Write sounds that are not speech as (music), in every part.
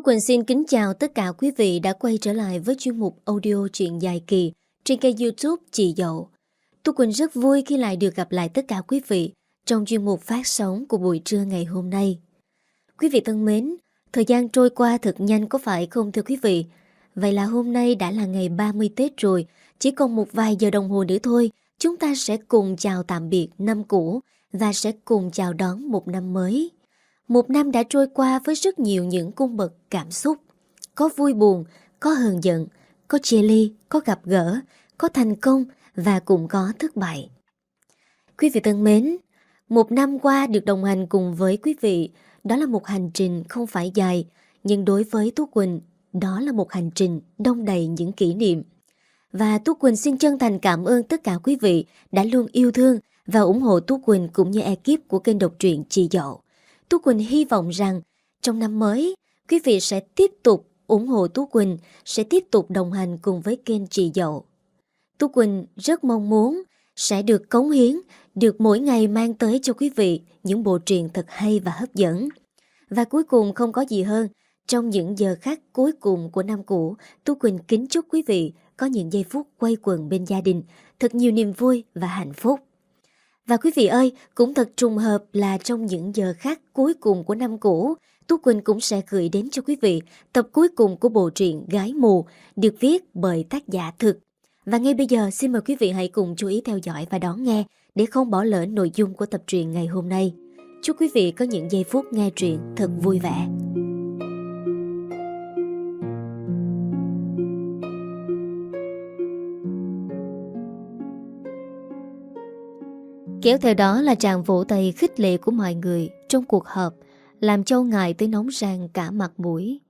Tu Quỳnh xin kính chào tất cả quý vị đã quay trở lại với chuyên mục audio truyện dài kỳ trên kênh youtube Chị Dậu. Tu Quỳnh rất vui khi lại được gặp lại tất cả quý vị trong chuyên mục phát sóng của buổi trưa ngày hôm nay. Quý vị thân mến, thời gian trôi qua thật nhanh có phải không thưa quý vị? Vậy là hôm nay đã là ngày 30 Tết rồi, chỉ còn một vài giờ đồng hồ nữa thôi, chúng ta sẽ cùng chào tạm biệt năm cũ và sẽ cùng chào đón một năm mới. Một năm đã trôi qua với rất nhiều những cung bậc cảm xúc. Có vui buồn, có hờn giận, có chia ly, có gặp gỡ, có thành công và cũng có thất bại. Quý vị thân mến, một năm qua được đồng hành cùng với quý vị, đó là một hành trình không phải dài, nhưng đối với Tú Quỳnh, đó là một hành trình đông đầy những kỷ niệm. Và Tú Quỳnh xin chân thành cảm ơn tất cả quý vị đã luôn yêu thương và ủng hộ Tú Quỳnh cũng như ekip của kênh độc truyện Chị Dậu. Tú Quỳnh hy vọng rằng trong năm mới, quý vị sẽ tiếp tục ủng hộ Tú Quỳnh, sẽ tiếp tục đồng hành cùng với kênh Chị Dậu. Tú Quỳnh rất mong muốn sẽ được cống hiến, được mỗi ngày mang tới cho quý vị những bộ truyện thật hay và hấp dẫn. Và cuối cùng không có gì hơn, trong những giờ khác cuối cùng của năm cũ, Tú Quỳnh kính chúc quý vị có những giây phút quay quần bên gia đình, thật nhiều niềm vui và hạnh phúc. Và quý vị ơi, cũng thật trùng hợp là trong những giờ khác cuối cùng của năm cũ, Tú Quỳnh cũng sẽ gửi đến cho quý vị tập cuối cùng của bộ truyện Gái Mù được viết bởi tác giả thực. Và ngay bây giờ xin mời quý vị hãy cùng chú ý theo dõi và đón nghe để không bỏ lỡ nội dung của tập truyện ngày hôm nay. Chúc quý vị có những giây phút nghe truyện thật vui vẻ. Kéo theo đó là tràng vỗ tay khích lệ của mọi người trong cuộc họp, làm châu ngại tới nóng rang cả mặt mũi.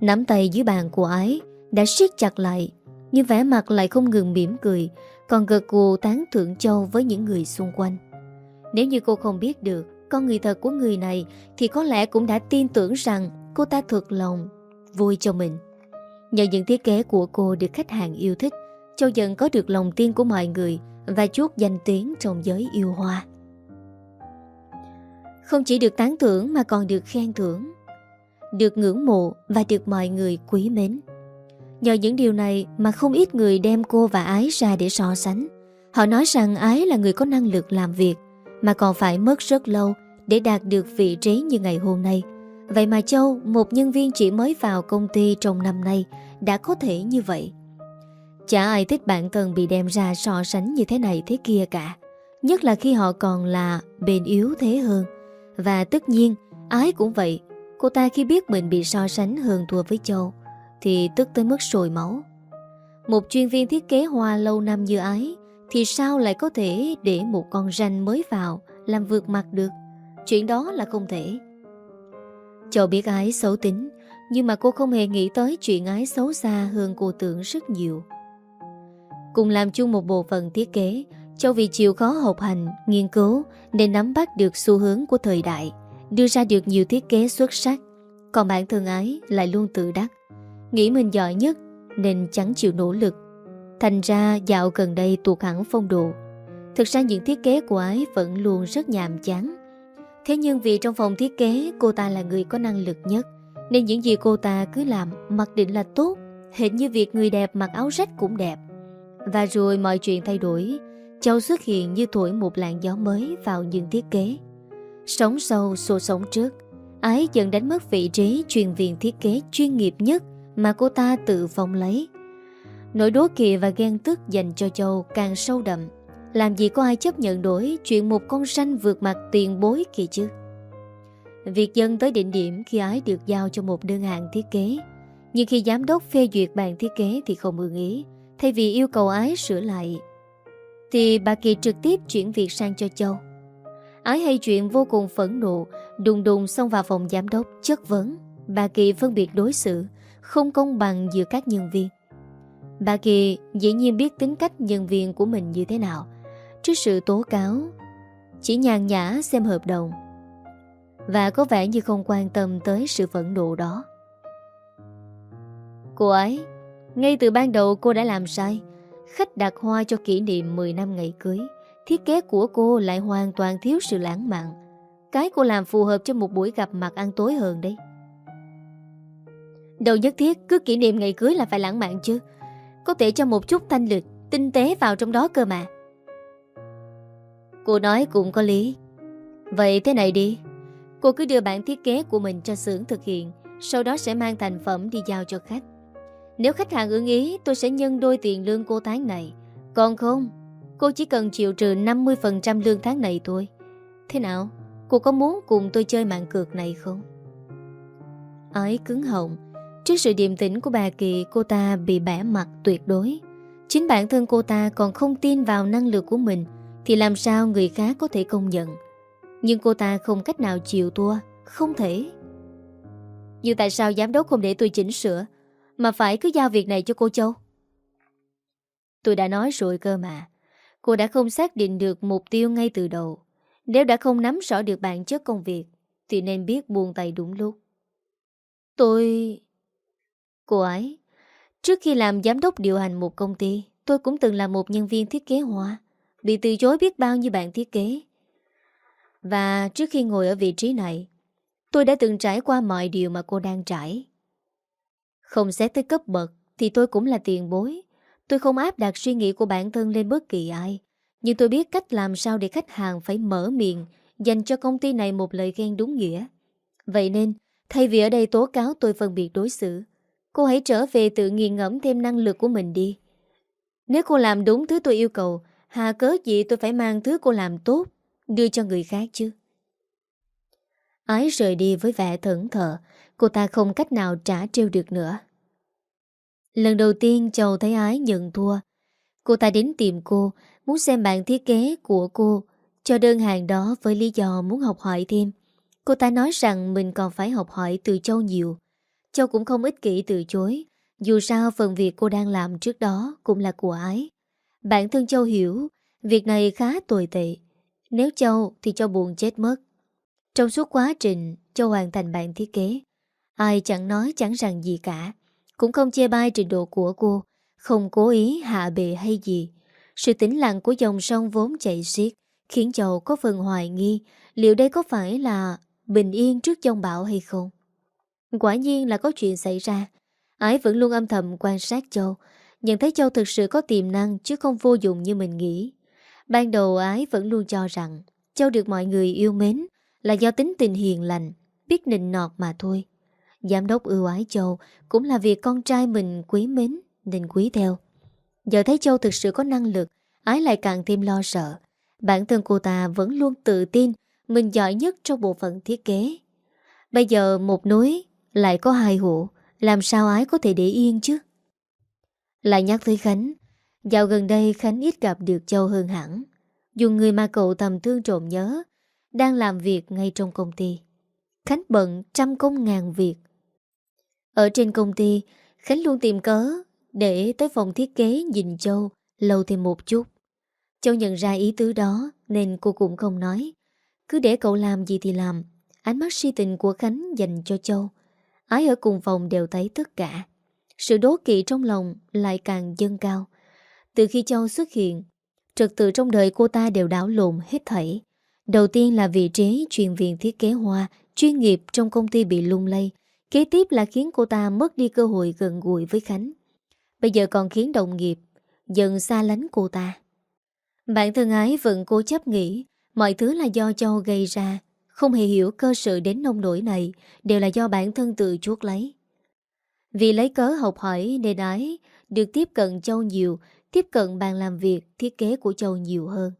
Nắm tay dưới bàn của ái đã siết chặt lại, nhưng vẻ mặt lại không ngừng mỉm cười, còn gật gù tán thưởng châu với những người xung quanh. Nếu như cô không biết được con người thật của người này thì có lẽ cũng đã tin tưởng rằng cô ta thực lòng, vui cho mình. Nhờ những thiết kế của cô được khách hàng yêu thích, Châu dần có được lòng tin của mọi người và chuốt danh tiếng trong giới yêu hoa. Không chỉ được tán thưởng mà còn được khen thưởng, được ngưỡng mộ và được mọi người quý mến. Nhờ những điều này mà không ít người đem cô và Ái ra để so sánh. Họ nói rằng Ái là người có năng lực làm việc mà còn phải mất rất lâu để đạt được vị trí như ngày hôm nay. Vậy mà Châu, một nhân viên chỉ mới vào công ty trong năm nay, đã có thể như vậy. Chả ai thích bản thân bị đem ra so sánh như thế này thế kia cả. Nhất là khi họ còn là bền yếu thế hơn. Và tất nhiên, Ái cũng vậy. Cô ta khi biết mình bị so sánh hơn thua với Châu, Thì tức tới mức sồi máu. Một chuyên viên thiết kế hoa lâu năm như ái, Thì sao lại có thể để một con ranh mới vào Làm vượt mặt được? Chuyện đó là không thể. Châu biết ái xấu tính, Nhưng mà cô không hề nghĩ tới chuyện ái xấu xa hơn cô tưởng rất nhiều. Cùng làm chung một bộ phận thiết kế. Châu vì chịu khó học hành, nghiên cứu Nên nắm bắt được xu hướng của thời đại Đưa ra được nhiều thiết kế xuất sắc. Còn bản thân ái lại luôn tự đắc Nghĩ mình giỏi nhất Nên chẳng chịu nỗ lực. Thành ra dạo gần đây tuột hẳn phong độ. Thực ra những thiết kế của ái Vẫn luôn rất nhàm chán. Thế nhưng vì trong phòng thiết kế Cô ta là người có năng lực nhất Nên những gì cô ta cứ làm Mặc định là tốt. Hình như việc người đẹp mặc áo rách cũng đẹp và rồi mọi chuyện thay đổi Châu xuất hiện như thổi một làn gió mới vào những thiết kế Sống sâu xô sống trước Ái dần đánh mất vị trí chuyên viên thiết kế chuyên nghiệp nhất mà cô ta tự phong lấy. Nỗi đố kỵ và ghen tức dành cho Châu càng sâu đậm. Làm gì có ai chấp nhận đổi chuyện một con sanh vượt mặt tiền bối kìa chứ. Việc dân tới định điểm khi ái được giao cho một đơn hàng thiết kế. Nhưng khi giám đốc phê duyệt bàn thiết kế thì không ưng ý. Thay vì yêu cầu ái sửa lại, Thì bà Kỳ trực tiếp chuyển việc sang cho Châu. Ái hay chuyện vô cùng phẫn nộ, Đùng đùng xông vào phòng giám đốc, chất vấn. Bà Kỳ phân biệt đối xử, Không công bằng giữa các nhân viên. Bà Kỳ dĩ nhiên biết tính cách nhân viên của mình như thế nào. Trước sự tố cáo, Chỉ nhàn nhã xem hợp đồng. Và có vẻ như không quan tâm tới sự phẫn nộ đó. Cô ấy ngay từ ban đầu cô đã làm sai. Khách đặt hoa cho kỷ niệm 10 năm ngày cưới, Thiết kế của cô lại hoàn toàn thiếu sự lãng mạn. Cái cô làm phù hợp cho một buổi gặp mặt ăn tối hơn đấy. Đâu nhất thiết cứ kỷ niệm ngày cưới là phải lãng mạn chứ. Có thể cho một chút thanh lịch, Tinh tế vào trong đó cơ mà. Cô nói cũng có lý. Vậy thế này đi. Cô cứ đưa bản thiết kế của mình cho xưởng thực hiện, Sau đó sẽ mang thành phẩm đi giao cho khách. Nếu khách hàng ưng ý, Tôi sẽ nhân đôi tiền lương cô tháng này. Còn không, Cô chỉ cần chịu trừ 50% lương tháng này thôi. Thế nào, Cô có muốn cùng tôi chơi mạng cược này không? Ái cứng họng, Trước sự điềm tĩnh của bà Kỳ, Cô ta bị bẻ mặt tuyệt đối. Chính bản thân cô ta còn không tin vào năng lực của mình, Thì làm sao người khác có thể công nhận? Nhưng cô ta không cách nào chịu thua, Không thể. Nhưng tại sao giám đốc không để tôi chỉnh sửa? Mà phải cứ giao việc này cho cô Châu. Tôi đã nói rồi cơ mà. Cô đã không xác định được mục tiêu ngay từ đầu. Nếu đã không nắm rõ được bản chất công việc Thì nên biết buông tay đúng lúc. Tôi... Cô ấy Trước khi làm giám đốc điều hành một công ty Tôi cũng từng là một nhân viên thiết kế hoa Bị từ chối biết bao nhiêu bạn thiết kế. Và trước khi ngồi ở vị trí này Tôi đã từng trải qua mọi điều mà cô đang trải không xét tới cấp bậc Thì tôi cũng là tiền bối. Tôi không áp đặt suy nghĩ của bản thân lên bất kỳ ai. Nhưng tôi biết cách làm sao để khách hàng phải mở miệng, Dành cho công ty này một lời khen đúng nghĩa. Vậy nên, Thay vì ở đây tố cáo tôi phân biệt đối xử, Cô hãy trở về tự nghiền ngẫm thêm năng lực của mình đi. Nếu cô làm đúng thứ tôi yêu cầu, Hà cớ gì tôi phải mang thứ cô làm tốt, Đưa cho người khác chứ? Ái rời đi với vẻ thẫn thờ Cô ta không cách nào trả trêu được nữa. Lần đầu tiên Châu thấy Ái nhận thua, Cô ta đến tìm cô, Muốn xem bản thiết kế của cô. Cho đơn hàng đó với lý do muốn học hỏi thêm, Cô ta nói rằng mình còn phải học hỏi từ Châu nhiều. Châu cũng không ích kỷ từ chối, Dù sao phần việc cô đang làm trước đó Cũng là của ái. Bản thân Châu hiểu, Việc này khá tồi tệ. Nếu Châu thì Châu buồn chết mất. Trong suốt quá trình, Châu hoàn thành bản thiết kế. Ai chẳng nói chẳng rằng gì cả. Cũng không chê bai trình độ của cô. Không cố ý hạ bệ hay gì. Sự tĩnh lặng của dòng sông vốn chạy xiết, Khiến Châu có phần hoài nghi Liệu đây có phải là bình yên trước dòng bão hay không. Quả nhiên là có chuyện xảy ra. Ái vẫn luôn âm thầm quan sát Châu Nhận thấy Châu thực sự có tiềm năng Chứ không vô dụng như mình nghĩ. Ban đầu Ái vẫn luôn cho rằng Châu được mọi người yêu mến Là do tính tình hiền lành, Biết nịnh nọt mà thôi. Giám đốc ưu ái Châu Cũng là việc con trai mình quý mến Nên quý theo. Giờ thấy Châu thực sự có năng lực, Ái lại càng thêm lo sợ. Bản thân cô ta vẫn luôn tự tin Mình giỏi nhất trong bộ phận thiết kế. Bây giờ một núi lại có hai hộ Làm sao ái có thể để yên chứ? Lại nhắc tới Khánh, Dạo gần đây Khánh ít gặp được Châu hơn hẳn. Dùng người mà cậu thầm thương trộm nhớ, Đang làm việc ngay trong công ty. Khánh bận trăm công ngàn việc. Ở trên công ty, Khánh luôn tìm cớ Để tới phòng thiết kế nhìn Châu Lâu thêm một chút. Châu nhận ra ý tứ đó Nên cô cũng không nói. Cứ để cậu làm gì thì làm, Ánh mắt si tình của Khánh dành cho Châu. Ái ở cùng phòng đều thấy tất cả. Sự đố kỵ trong lòng lại càng dâng cao. Từ khi Châu xuất hiện, Trật tự trong đời cô ta đều đảo lộn hết thảy. Đầu tiên là vị trí chuyên viên thiết kế hoa Chuyên nghiệp trong công ty bị lung lay Kế tiếp là khiến cô ta mất đi cơ hội gần gũi với Khánh. Bây giờ còn khiến đồng nghiệp Dần xa lánh cô ta. Bạn thân ái vẫn cố chấp nghĩ, Mọi thứ là do Châu gây ra, không hề hiểu cơ sự đến nông nổi này Đều là do bản thân tự chuốt lấy. Vì lấy cớ học hỏi nên ái Được tiếp cận Châu nhiều, Tiếp cận bàn làm việc Thiết kế của Châu nhiều hơn.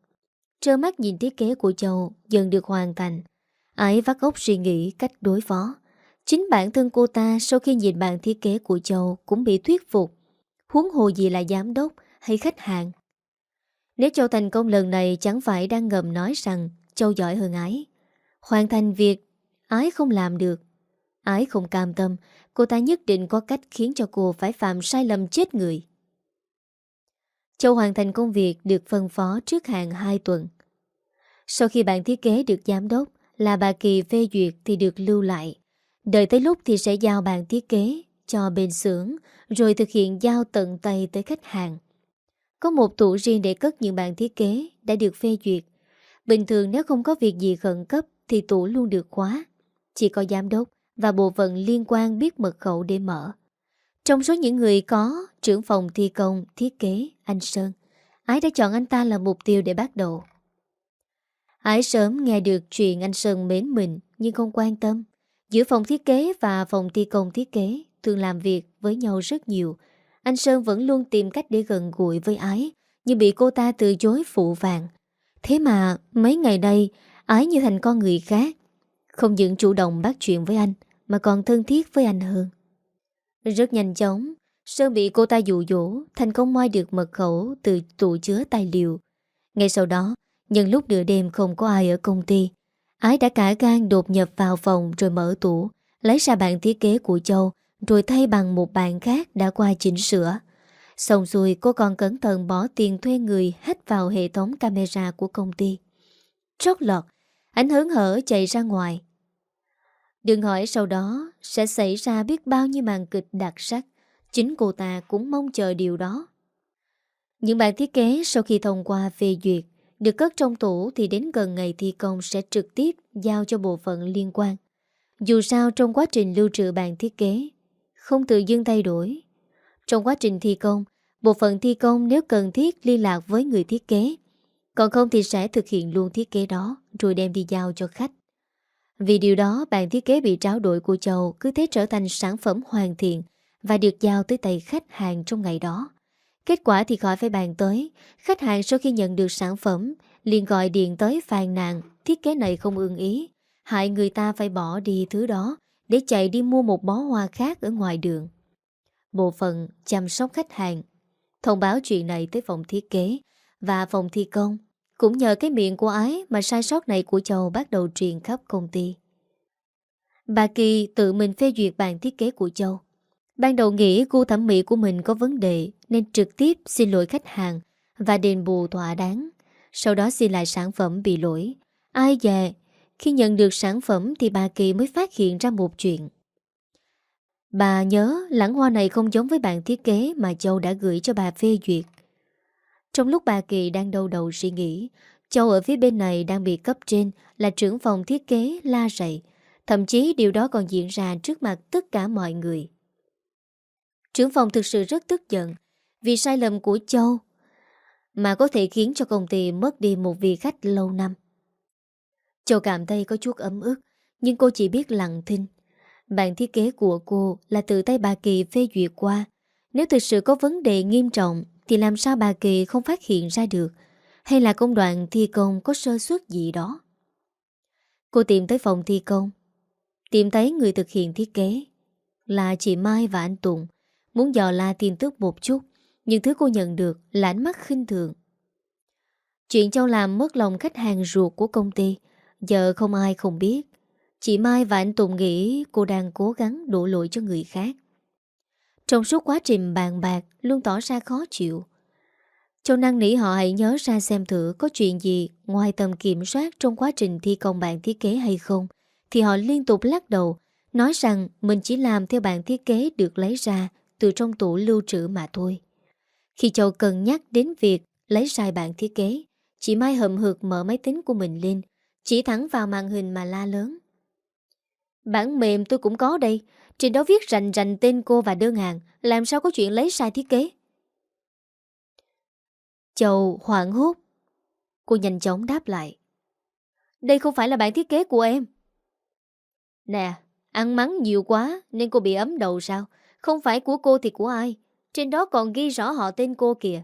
Trơ mắt nhìn thiết kế của Châu Dần được hoàn thành, Ái vắt ốc suy nghĩ cách đối phó. Chính bản thân cô ta Sau khi nhìn bàn thiết kế của Châu Cũng bị thuyết phục. Huống hồ gì là giám đốc hay khách hàng? Nếu Châu thành công lần này, Chẳng phải đang ngầm nói rằng Châu giỏi hơn ái. Hoàn thành việc, Ái không làm được. Ái không cam tâm, Cô ta nhất định có cách khiến cho cô phải phạm sai lầm chết người. Châu hoàn thành công việc được phân phó trước hạn 2 tuần. Sau khi bản thiết kế được giám đốc Là bà Kỳ phê duyệt thì được lưu lại. Đợi tới lúc thì sẽ giao bàn thiết kế Cho bên xưởng Rồi thực hiện giao tận tay tới khách hàng Có một tủ riêng để cất những bản thiết kế Đã được phê duyệt Bình thường nếu không có việc gì khẩn cấp thì tủ luôn được khóa. Chỉ có giám đốc, và bộ phận liên quan biết mật khẩu để mở. Trong số những người có trưởng phòng thi công, thiết kế, anh Sơn, Ái đã chọn anh ta là mục tiêu để bắt đầu. Ái sớm nghe được chuyện anh Sơn mến mình nhưng không quan tâm. Giữa phòng thiết kế và phòng thi công thiết kế thường làm việc với nhau rất nhiều. Anh Sơn vẫn luôn tìm cách để gần gũi với Ái nhưng bị cô ta từ chối phụ vàng. Thế mà mấy ngày đây Ái như thành con người khác. Không những chủ động bắt chuyện với anh mà còn thân thiết với anh hơn. Rất nhanh chóng, Sơn bị cô ta dụ dỗ thành công moi được mật khẩu từ tủ chứa tài liệu. Ngay sau đó, nhân lúc nửa đêm không có ai ở công ty, Ái đã cả gan đột nhập vào phòng rồi mở tủ, lấy ra bản thiết kế của Châu rồi thay bằng một bản khác đã qua chỉnh sửa. Xong rồi cô còn cẩn thận bỏ tiền thuê người hết vào hệ thống camera của công ty. Trót lọt, anh hớn hở chạy ra ngoài. Đừng hỏi sau đó sẽ xảy ra biết bao nhiêu màn kịch đặc sắc. Chính cô ta cũng mong chờ điều đó. Những bản thiết kế sau khi thông qua phê duyệt được cất trong tủ thì đến gần ngày thi công sẽ trực tiếp giao cho bộ phận liên quan. Dù sao trong quá trình lưu trữ bản thiết kế, không tự dưng thay đổi. Trong quá trình thi công, bộ phận thi công nếu cần thiết liên lạc với người thiết kế, còn không thì sẽ thực hiện luôn thiết kế đó rồi đem đi giao cho khách. Vì điều đó, bản thiết kế bị tráo đổi của Châu cứ thế trở thành sản phẩm hoàn thiện và được giao tới tay khách hàng trong ngày đó. Kết quả thì khỏi phải bàn tới, khách hàng sau khi nhận được sản phẩm liền gọi điện tới phàn nàn thiết kế này không ưng ý, hại người ta phải bỏ đi thứ đó để chạy đi mua một bó hoa khác ở ngoài đường. Bộ phận chăm sóc khách hàng thông báo chuyện này tới phòng thiết kế và phòng thi công. Cũng nhờ cái miệng của ái mà sai sót này của Châu bắt đầu truyền khắp công ty. Bà Kỳ tự mình phê duyệt bản thiết kế của Châu. Ban đầu nghĩ gu thẩm mỹ của mình có vấn đề nên trực tiếp xin lỗi khách hàng và đền bù thỏa đáng. Sau đó xin lại sản phẩm bị lỗi. Ai dè, khi nhận được sản phẩm thì bà Kỳ mới phát hiện ra một chuyện. Bà nhớ lãng hoa này không giống với bản thiết kế mà Châu đã gửi cho bà phê duyệt. Trong lúc bà Kỳ đang đau đầu suy nghĩ, Châu ở phía bên này đang bị cấp trên là trưởng phòng thiết kế la rậy. Thậm chí điều đó còn diễn ra trước mặt tất cả mọi người. Trưởng phòng thực sự rất tức giận vì sai lầm của Châu, mà có thể khiến cho công ty mất đi một vị khách lâu năm. Châu cảm thấy có chút ấm ức, nhưng cô chỉ biết lặng thinh. Bản thiết kế của cô là từ tay bà Kỳ phê duyệt qua. Nếu thực sự có vấn đề nghiêm trọng, thì làm sao bà Kỳ không phát hiện ra được Hay là công đoạn thi công có sơ suất gì đó Cô tìm tới phòng thi công Tìm thấy người thực hiện thiết kế Là chị Mai và anh Tùng Muốn dò la tin tức một chút, Nhưng thứ cô nhận được là ánh mắt khinh thường. Chuyện Châu làm mất lòng khách hàng ruột của công ty, Giờ không ai không biết. Chị Mai và anh Tùng nghĩ cô đang cố gắng đổ lỗi cho người khác. Trong suốt quá trình bàn bạc, Luôn tỏ ra khó chịu. Châu năng nỉ họ hãy nhớ ra xem thử Có chuyện gì ngoài tầm kiểm soát Trong quá trình thi công bản thiết kế hay không, Thì họ liên tục lắc đầu, Nói rằng mình chỉ làm theo bản thiết kế Được lấy ra từ trong tủ lưu trữ mà thôi. Khi Châu cần nhắc đến việc Lấy sai bản thiết kế, Chị Mai hậm hực mở máy tính của mình lên, Chỉ thẳng vào màn hình mà la lớn. Bản mềm tôi cũng có đây, trên đó viết rành rành tên cô và đơn hàng, Làm sao có chuyện lấy sai thiết kế? Châu hoảng hốt. Cô nhanh chóng đáp lại. Đây không phải là bản thiết kế của em. Nè, Ăn mắng nhiều quá Nên cô bị ấm đầu sao? Không phải của cô thì của ai? Trên đó còn ghi rõ họ tên cô kìa.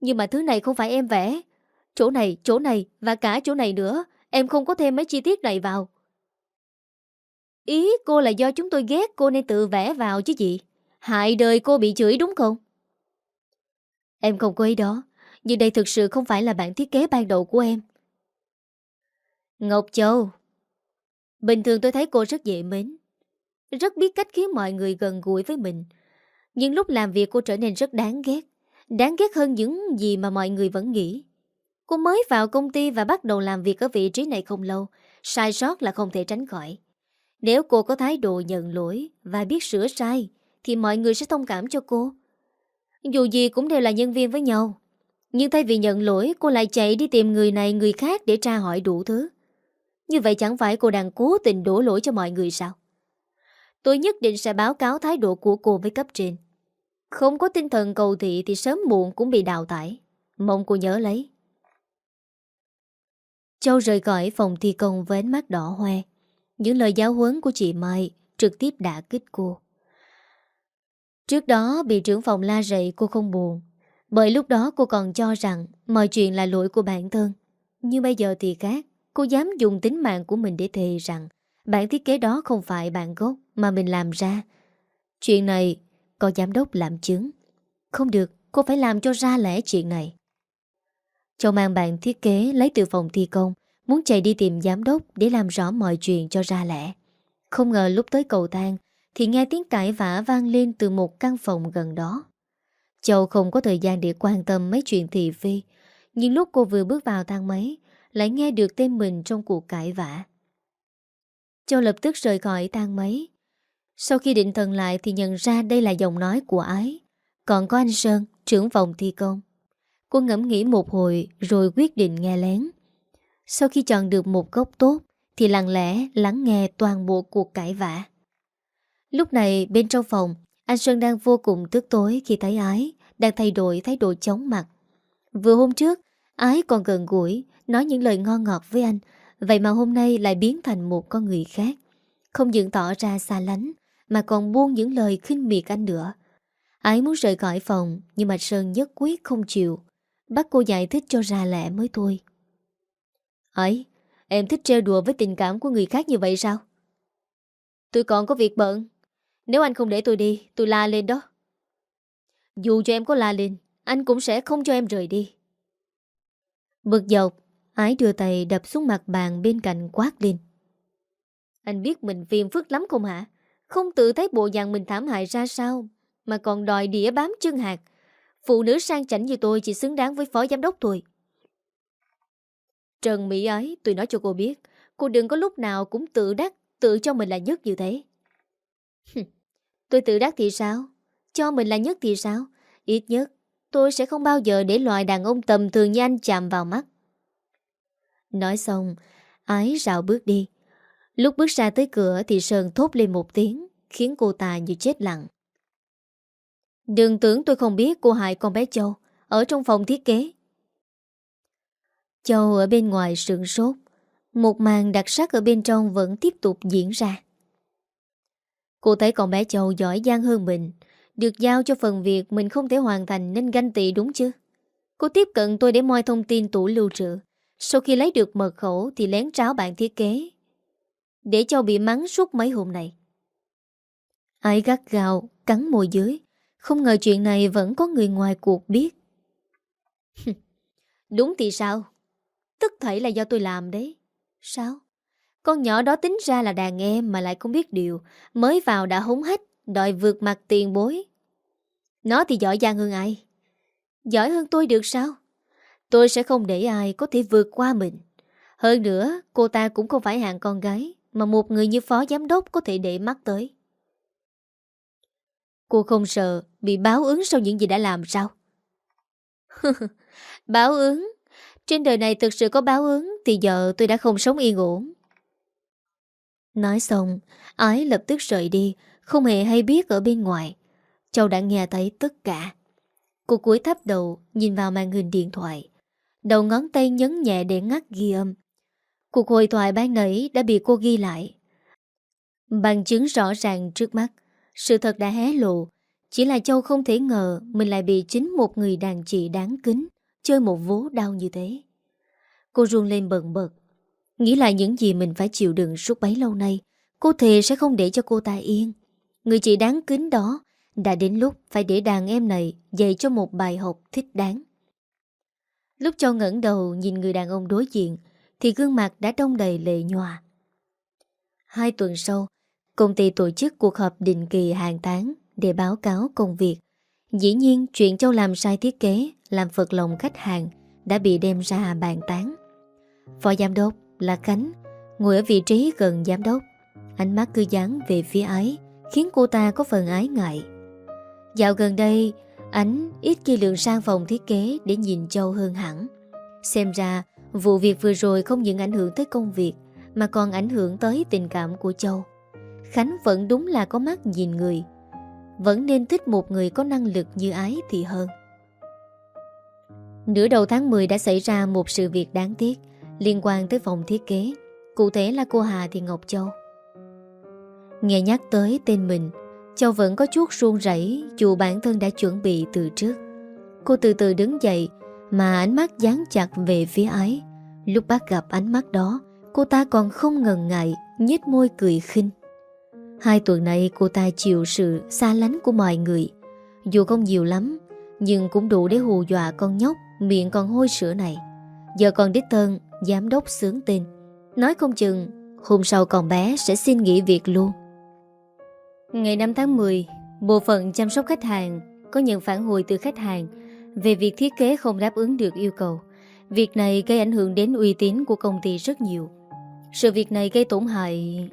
Nhưng mà thứ này không phải em vẽ. Chỗ này, chỗ này và cả chỗ này nữa. Em không có thêm mấy chi tiết này vào. Ý cô là do chúng tôi ghét cô nên tự vẽ vào chứ gì? Hại đời cô bị chửi đúng không? Em không có ý đó. Nhưng đây thực sự không phải là bản thiết kế ban đầu của em. Ngọc Châu. Bình thường tôi thấy cô rất dễ mến. Rất biết cách khiến mọi người gần gũi với mình Nhưng lúc làm việc cô trở nên rất đáng ghét Đáng ghét hơn những gì mà mọi người vẫn nghĩ Cô mới vào công ty và bắt đầu làm việc ở vị trí này không lâu Sai sót là không thể tránh khỏi nếu cô có thái độ nhận lỗi và biết sửa sai, thì mọi người sẽ thông cảm cho cô. Dù gì cũng đều là nhân viên với nhau. Nhưng thay vì nhận lỗi, cô lại chạy đi tìm người này người khác để tra hỏi đủ thứ. Như vậy chẳng phải cô đang cố tình đổ lỗi cho mọi người sao? Tôi nhất định sẽ báo cáo thái độ của cô với cấp trên. Không có tinh thần cầu thị thì sớm muộn cũng bị đào tải. Mong cô nhớ lấy. Châu rời khỏi phòng thi công với ánh mắt đỏ hoe. Những lời giáo huấn của chị Mai trực tiếp đã kích cô. Trước đó bị trưởng phòng la rầy cô không buồn. Bởi lúc đó cô còn cho rằng mọi chuyện là lỗi của bản thân. Nhưng bây giờ thì khác. Cô dám dùng tính mạng của mình để thề rằng bản thiết kế đó không phải bản gốc mà mình làm ra. Chuyện này có giám đốc làm chứng. Không được, cô phải làm cho ra lẽ chuyện này. Châu mang bàn thiết kế lấy từ phòng thi công, muốn chạy đi tìm giám đốc để làm rõ mọi chuyện cho ra lẽ. Không ngờ lúc tới cầu thang thì nghe tiếng cãi vã vang lên từ một căn phòng gần đó. Châu không có thời gian để quan tâm mấy chuyện thị phi, nhưng lúc cô vừa bước vào thang máy, lại nghe được tên mình trong cuộc cãi vã. Châu lập tức rời khỏi thang máy. Sau khi định thần lại thì nhận ra đây là giọng nói của ái. Còn có anh Sơn, trưởng phòng thi công. Cô ngẫm nghĩ một hồi rồi quyết định nghe lén. Sau khi chọn được một góc tốt thì lặng lẽ lắng nghe toàn bộ cuộc cãi vã. Lúc này bên trong phòng, anh Sơn đang vô cùng tức tối khi thấy ái đang thay đổi thái độ chóng mặt. Vừa hôm trước, ái còn gần gũi, nói những lời ngon ngọt với anh, vậy mà hôm nay lại biến thành một con người khác. Không những tỏ ra xa lánh, mà còn buông những lời khinh miệt anh nữa. Ái muốn rời khỏi phòng, nhưng mà Sơn nhất quyết không chịu. Bắt cô giải thích cho ra lẽ mới thôi. Ấy, em thích trêu đùa với tình cảm của người khác như vậy sao? Tôi còn có việc bận. Nếu anh không để tôi đi, tôi la lên đó. Dù cho em có la lên, anh cũng sẽ không cho em rời đi. Bực dọc, ái đưa tay đập xuống mặt bàn bên cạnh quát lên. Anh biết mình phiền phức lắm không hả? Không tự thấy bộ dạng mình thảm hại ra sao, mà còn đòi đĩa bám chân hạt. Phụ nữ sang chảnh như tôi chỉ xứng đáng với phó giám đốc thôi. Trần Mỹ ấy, tôi nói cho cô biết, cô đừng có lúc nào cũng tự đắc, tự cho mình là nhất như thế. tôi tự đắc thì sao? Cho mình là nhất thì sao? Ít nhất, tôi sẽ không bao giờ để loại đàn ông tầm thường như anh chạm vào mắt. Nói xong, ái rào bước đi. Lúc bước ra tới cửa thì Sơn thốt lên một tiếng, khiến cô ta như chết lặng. Đừng tưởng tôi không biết cô hại con bé Châu, ở trong phòng thiết kế. Châu ở bên ngoài sượng sốt, một màn đặc sắc ở bên trong vẫn tiếp tục diễn ra. Cô thấy con bé Châu giỏi giang hơn mình, được giao cho phần việc mình không thể hoàn thành nên ganh tị đúng chứ? Cô tiếp cận tôi để moi thông tin tủ lưu trữ. Sau khi lấy được mật khẩu thì lén tráo bạn thiết kế. Để cho bị mắng suốt mấy hôm này. Ai gắt gào, cắn môi dưới. Không ngờ chuyện này vẫn có người ngoài cuộc biết. Đúng thì sao? Tức thảy là do tôi làm đấy. Sao? Con nhỏ đó tính ra là đàn em mà lại không biết điều. Mới vào đã hống hết, đòi vượt mặt tiền bối. Nó thì giỏi giang hơn ai? Giỏi hơn tôi được sao? Tôi sẽ không để ai có thể vượt qua mình. Hơn nữa, cô ta cũng không phải hạng con gái mà một người như phó giám đốc có thể để mắt tới. Cô không sợ bị báo ứng sau những gì đã làm sao? (laughs) báo ứng? Trên đời này thực sự có báo ứng thì giờ tôi đã không sống yên ổn. Nói xong, ái lập tức rời đi, không hề hay biết ở bên ngoài. Châu đã nghe thấy tất cả. Cô cúi thấp đầu, nhìn vào màn hình điện thoại. Đầu ngón tay nhấn nhẹ để ngắt ghi âm. Cuộc hội thoại ban nãy đã bị cô ghi lại. Bằng chứng rõ ràng trước mắt, sự thật đã hé lộ. Chỉ là Châu không thể ngờ mình lại bị chính một người đàn chị đáng kính, chơi một vố đau như thế. Cô run lên bận bật. Nghĩ lại những gì mình phải chịu đựng suốt bấy lâu nay, cô thề sẽ không để cho cô ta yên. Người chị đáng kính đó đã đến lúc phải để đàn em này dạy cho một bài học thích đáng. Lúc Châu ngẩng đầu nhìn người đàn ông đối diện thì gương mặt đã đông đầy lệ nhòa. Hai tuần sau, công ty tổ chức cuộc họp định kỳ hàng tháng để báo cáo công việc. Dĩ nhiên chuyện Châu làm sai thiết kế, làm phật lòng khách hàng đã bị đem ra bàn tán. Phó giám đốc là Khánh, ngồi ở vị trí gần giám đốc. Ánh mắt cứ dán về phía ấy, khiến cô ta có phần ái ngại. Dạo gần đây, Ánh ít khi lượng sang phòng thiết kế để nhìn Châu hơn hẳn. Xem ra, vụ việc vừa rồi không những ảnh hưởng tới công việc, Mà còn ảnh hưởng tới tình cảm của Châu. Khánh vẫn đúng là có mắt nhìn người. Vẫn nên thích một người có năng lực như ái thì hơn. Nửa đầu tháng 10 đã xảy ra một sự việc đáng tiếc Liên quan tới phòng thiết kế Cụ thể là cô Hà Thị Ngọc Châu. Nghe nhắc tới tên mình Châu vẫn có chút run rẩy Dù bản thân đã chuẩn bị từ trước. Cô từ từ đứng dậy mà ánh mắt dán chặt về phía ấy. Lúc bác gặp ánh mắt đó, Cô ta còn không ngần ngại, nhếch môi cười khinh. Hai tuần nay cô ta chịu sự xa lánh của mọi người. Dù không nhiều lắm, Nhưng cũng đủ để hù dọa con nhóc, Miệng còn hôi sữa này. Giờ còn đích thân, Giám đốc sướng tên. Nói không chừng, Hôm sau còn bé sẽ xin nghỉ việc luôn. Ngày 5 tháng 10 Bộ phận chăm sóc khách hàng Có nhận phản hồi từ khách hàng. Về việc thiết kế không đáp ứng được yêu cầu, Việc này gây ảnh hưởng đến uy tín của công ty rất nhiều. Sự việc này gây tổn hại.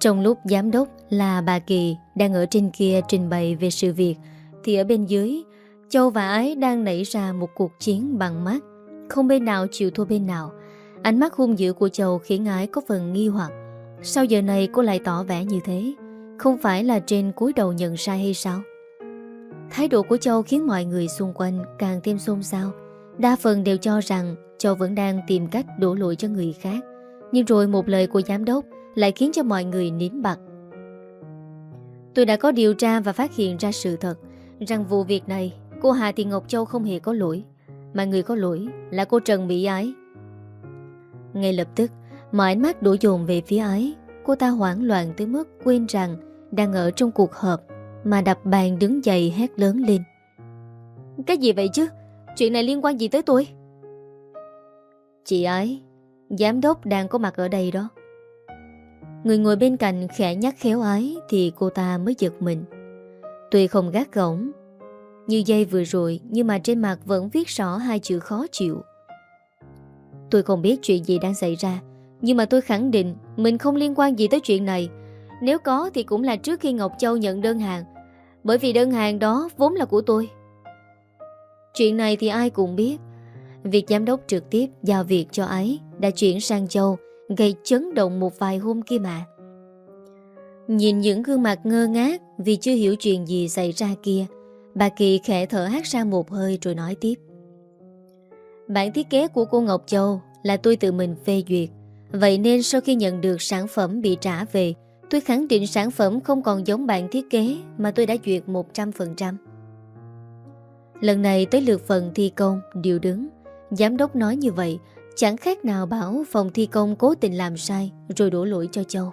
Trong lúc giám đốc là bà Kỳ Đang ở trên kia trình bày về sự việc, Thì ở bên dưới, Châu và Ái đang nảy ra một cuộc chiến bằng mắt. Không bên nào chịu thua bên nào. Ánh mắt hung dữ của Châu khiến Ái có phần nghi hoặc. Sao giờ này cô lại tỏ vẻ như thế? Không phải là trên cúi đầu nhận sai hay sao? Thái độ của Châu khiến mọi người xung quanh càng thêm xôn xao. Đa phần đều cho rằng Châu vẫn đang tìm cách đổ lỗi cho người khác. Nhưng rồi một lời của giám đốc Lại khiến cho mọi người nín bặt. Tôi đã có điều tra và phát hiện ra sự thật Rằng vụ việc này, Cô Hà Thị Ngọc Châu không hề có lỗi. Mà người có lỗi là cô Trần Mỹ Ái. Ngay lập tức, Mọi ánh mắt đổ dồn về phía ấy. Cô ta hoảng loạn tới mức quên rằng Đang ở trong cuộc họp. Mà đập bàn đứng dậy hét lớn lên. Cái gì vậy chứ? Chuyện này liên quan gì tới tôi? Chị Ái Giám đốc đang có mặt ở đây đó. Người ngồi bên cạnh khẽ nhắc khéo ái Thì cô ta mới giật mình. Tuy không gác gỏng như dây vừa rồi Nhưng mà trên mặt vẫn viết rõ hai chữ khó chịu. Tôi không biết chuyện gì đang xảy ra Nhưng mà tôi khẳng định Mình không liên quan gì tới chuyện này nếu có thì cũng là trước khi Ngọc Châu nhận đơn hàng. Bởi vì đơn hàng đó vốn là của tôi. Chuyện này thì ai cũng biết. Việc giám đốc trực tiếp giao việc cho ấy Đã chuyển sang Châu, Gây chấn động một vài hôm kia mà. Nhìn những gương mặt ngơ ngác Vì chưa hiểu chuyện gì xảy ra kia, Bà Kỳ khẽ thở hát ra một hơi rồi nói tiếp. Bản thiết kế của cô Ngọc Châu là tôi tự mình phê duyệt. Vậy nên sau khi nhận được sản phẩm bị trả về Tôi khẳng định sản phẩm không còn giống bản thiết kế mà tôi đã duyệt 100%. Lần này tới lượt phần thi công, điều đứng. Giám đốc nói như vậy, chẳng khác nào bảo phòng thi công cố tình làm sai rồi đổ lỗi cho Châu.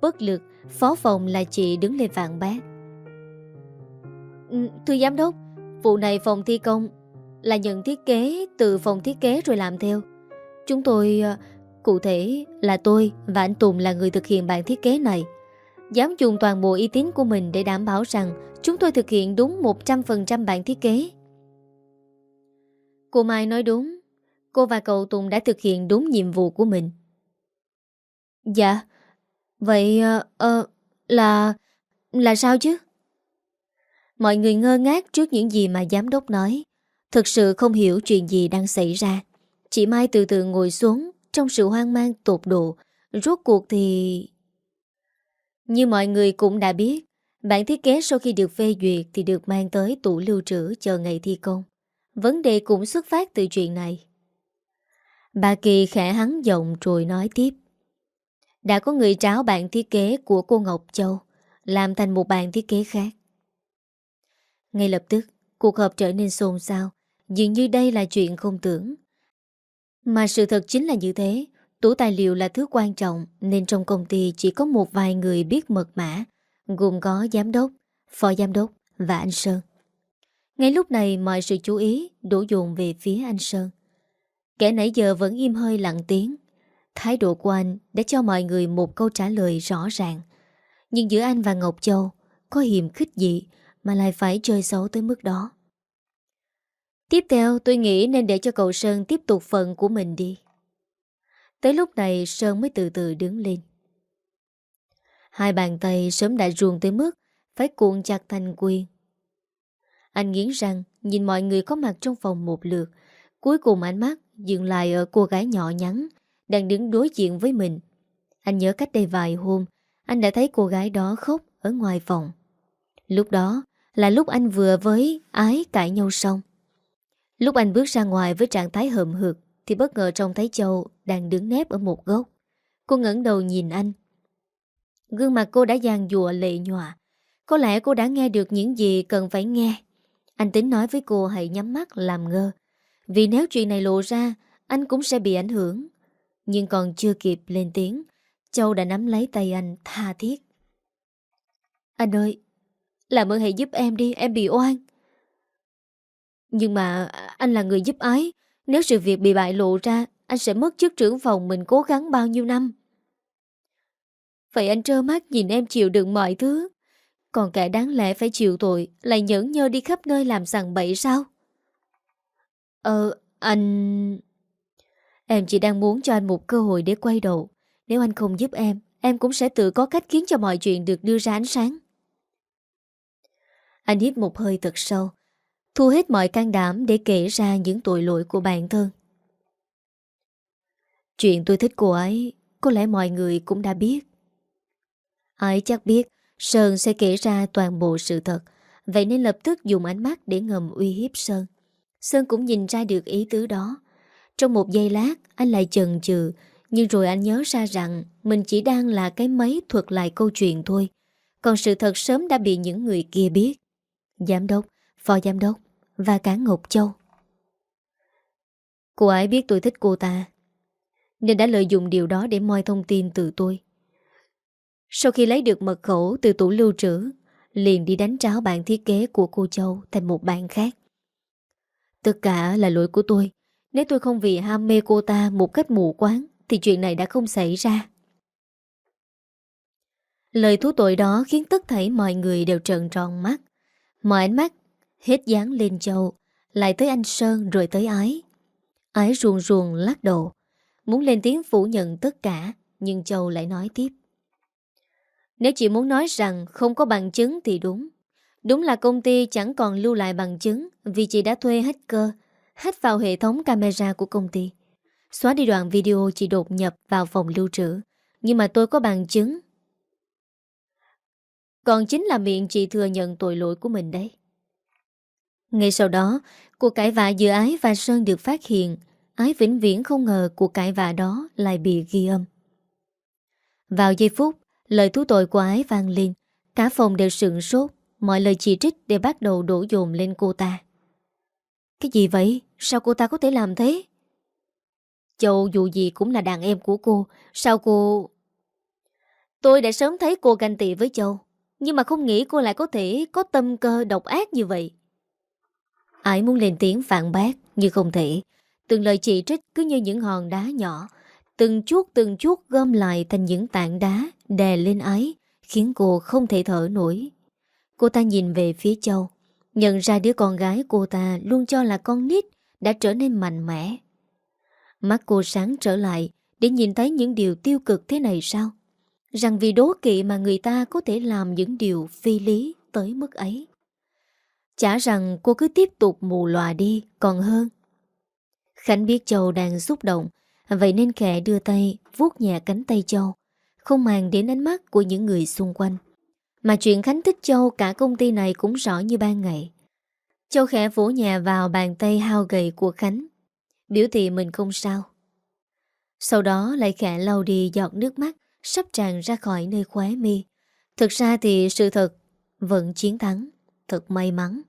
Bất lực, phó phòng là chị đứng lên vạn bác. Thưa giám đốc Vụ này phòng thi công Là nhận thiết kế từ phòng thiết kế rồi làm theo Chúng tôi à, Cụ thể là tôi và anh Tùng là người thực hiện bản thiết kế này. Dám dùng toàn bộ uy tín của mình Để đảm bảo rằng Chúng tôi thực hiện đúng 100% bản thiết kế. Cô Mai nói đúng. Cô và cậu Tùng đã thực hiện đúng nhiệm vụ của mình. Dạ. Vậy uh, uh, là Là sao chứ? Mọi người ngơ ngác trước những gì mà giám đốc nói. Thực sự không hiểu chuyện gì đang xảy ra. Chị Mai từ từ ngồi xuống trong sự hoang mang tột độ. Rốt cuộc thì... Như mọi người cũng đã biết, bản thiết kế sau khi được phê duyệt thì được mang tới tủ lưu trữ chờ ngày thi công. Vấn đề cũng xuất phát từ chuyện này. Bà Kỳ khẽ hắn giọng rồi nói tiếp. Đã có người tráo bản thiết kế của cô Ngọc Châu làm thành một bản thiết kế khác. Ngay lập tức, cuộc họp trở nên xôn xao, dường như đây là chuyện không tưởng. Mà sự thật chính là như thế, tủ tài liệu là thứ quan trọng nên trong công ty chỉ có một vài người biết mật mã, gồm có giám đốc, phó giám đốc và anh Sơn. Ngay lúc này mọi sự chú ý đổ dồn về phía anh Sơn. Kẻ nãy giờ vẫn im hơi lặng tiếng. Thái độ của anh đã cho mọi người một câu trả lời rõ ràng. Nhưng giữa anh và Ngọc Châu có hiểm khích gì mà lại phải chơi xấu tới mức đó. Tiếp theo, tôi nghĩ nên để cho cậu Sơn tiếp tục phần của mình đi. Tới lúc này, Sơn mới từ từ đứng lên. Hai bàn tay sớm đã ruồn tới mức phải cuộn chặt thành quyền. Anh nghiến răng, nhìn mọi người có mặt trong phòng một lượt. Cuối cùng ánh mắt dừng lại ở cô gái nhỏ nhắn Đang đứng đối diện với mình Anh nhớ cách đây vài hôm, Anh đã thấy cô gái đó khóc Ở ngoài phòng Lúc đó là lúc anh vừa với ái cãi nhau xong Lúc anh bước ra ngoài với trạng thái hợm hực, Thì bất ngờ trông thấy Châu Đang đứng nép ở một góc. Cô ngẩng đầu nhìn anh. Gương mặt cô đã giàn dụa lệ nhòa. Có lẽ cô đã nghe được những gì cần phải nghe. Anh tính nói với cô hãy nhắm mắt, làm ngơ. Vì nếu chuyện này lộ ra, Anh cũng sẽ bị ảnh hưởng. Nhưng còn chưa kịp lên tiếng, Châu đã nắm lấy tay anh, tha thiết. Anh ơi, Làm ơn hãy giúp em đi, Em bị oan. Nhưng mà à, anh là người giúp ái. Nếu sự việc bị bại lộ ra, Anh sẽ mất chức trưởng phòng mình cố gắng bao nhiêu năm. Vậy anh trơ mắt nhìn em chịu đựng mọi thứ. Còn kẻ đáng lẽ phải chịu tội, Lại nhẫn nhơ đi khắp nơi làm sằng bậy sao? Ờ anh Em chỉ đang muốn cho anh một cơ hội để quay đầu. Nếu anh không giúp em Em cũng sẽ tự có cách khiến cho mọi chuyện được đưa ra ánh sáng. Anh hít một hơi thật sâu. Thu hết mọi can đảm để kể ra những tội lỗi của bản thân. Chuyện tôi thích cô ấy Có lẽ mọi người cũng đã biết. Ai chắc biết Sơn sẽ kể ra toàn bộ sự thật. Vậy nên lập tức dùng ánh mắt để ngầm uy hiếp Sơn. Sơn cũng nhìn ra được ý tứ đó. Trong một giây lát Anh lại chần chừ. Nhưng rồi anh nhớ ra rằng Mình chỉ đang là cái máy thuật lại câu chuyện thôi. Còn sự thật sớm đã bị những người kia biết. Giám đốc, phó giám đốc và cả Ngọc Châu Cô ấy biết tôi thích cô ta Nên đã lợi dụng điều đó để moi thông tin từ tôi sau khi lấy được mật khẩu từ tủ lưu trữ, liền đi đánh tráo bản thiết kế của cô Châu thành một bản khác. Tất cả là lỗi của tôi. Nếu tôi không vì ham mê cô ta một cách mù quáng, thì chuyện này đã không xảy ra. Lời thú tội đó khiến tất thảy mọi người đều trợn tròn mắt. Mọi ánh mắt hết dáng lên Châu, lại tới anh Sơn rồi tới Ái. Ái ruồn ruồn lắc đầu, muốn lên tiếng phủ nhận tất cả, nhưng Châu lại nói tiếp. Nếu chị muốn nói rằng không có bằng chứng thì đúng. Đúng là công ty chẳng còn lưu lại bằng chứng vì chị đã thuê hacker, hack vào hệ thống camera của công ty. Xóa đi đoạn video chị đột nhập vào phòng lưu trữ. Nhưng mà tôi có bằng chứng. Còn chính là miệng chị thừa nhận tội lỗi của mình đấy. Ngay sau đó, cuộc cãi vã giữa Ái và Sơn được phát hiện. Ái vĩnh viễn không ngờ cuộc cãi vã đó lại bị ghi âm. Vào giây phút Lời thú tội của ái vang lên Cả phòng đều sượng sốt Mọi lời chỉ trích đều bắt đầu đổ dồn lên cô ta Cái gì vậy? Sao cô ta có thể làm thế? Châu dù gì cũng là đàn em của cô Sao cô... Tôi đã sớm thấy cô ganh tị với Châu Nhưng mà không nghĩ cô lại có thể Có tâm cơ độc ác như vậy Ái muốn lên tiếng phản bác Nhưng không thể Từng lời chỉ trích cứ như những hòn đá nhỏ Từng chút từng chút gom lại thành những tảng đá đè lên ái, khiến cô không thể thở nổi. Cô ta nhìn về phía Châu, nhận ra đứa con gái cô ta luôn cho là con nít đã trở nên mạnh mẽ. Mắt cô sáng trở lại để nhìn thấy những điều tiêu cực thế này sao? Rằng vì đố kỵ mà người ta có thể làm những điều phi lý tới mức ấy. Chả rằng cô cứ tiếp tục mù lòa đi còn hơn. Khánh biết Châu đang xúc động, vậy nên khẽ đưa tay vuốt nhẹ cánh tay Châu, không màng đến ánh mắt của những người xung quanh. Mà chuyện Khánh thích Châu cả công ty này cũng rõ như ban ngày. Châu khẽ vỗ nhà vào bàn tay hao gầy của Khánh, biểu thị mình không sao. Sau đó lại khẽ lau đi giọt nước mắt sắp tràn ra khỏi nơi khóe mi. Thực ra thì sự thật vẫn chiến thắng, thật may mắn.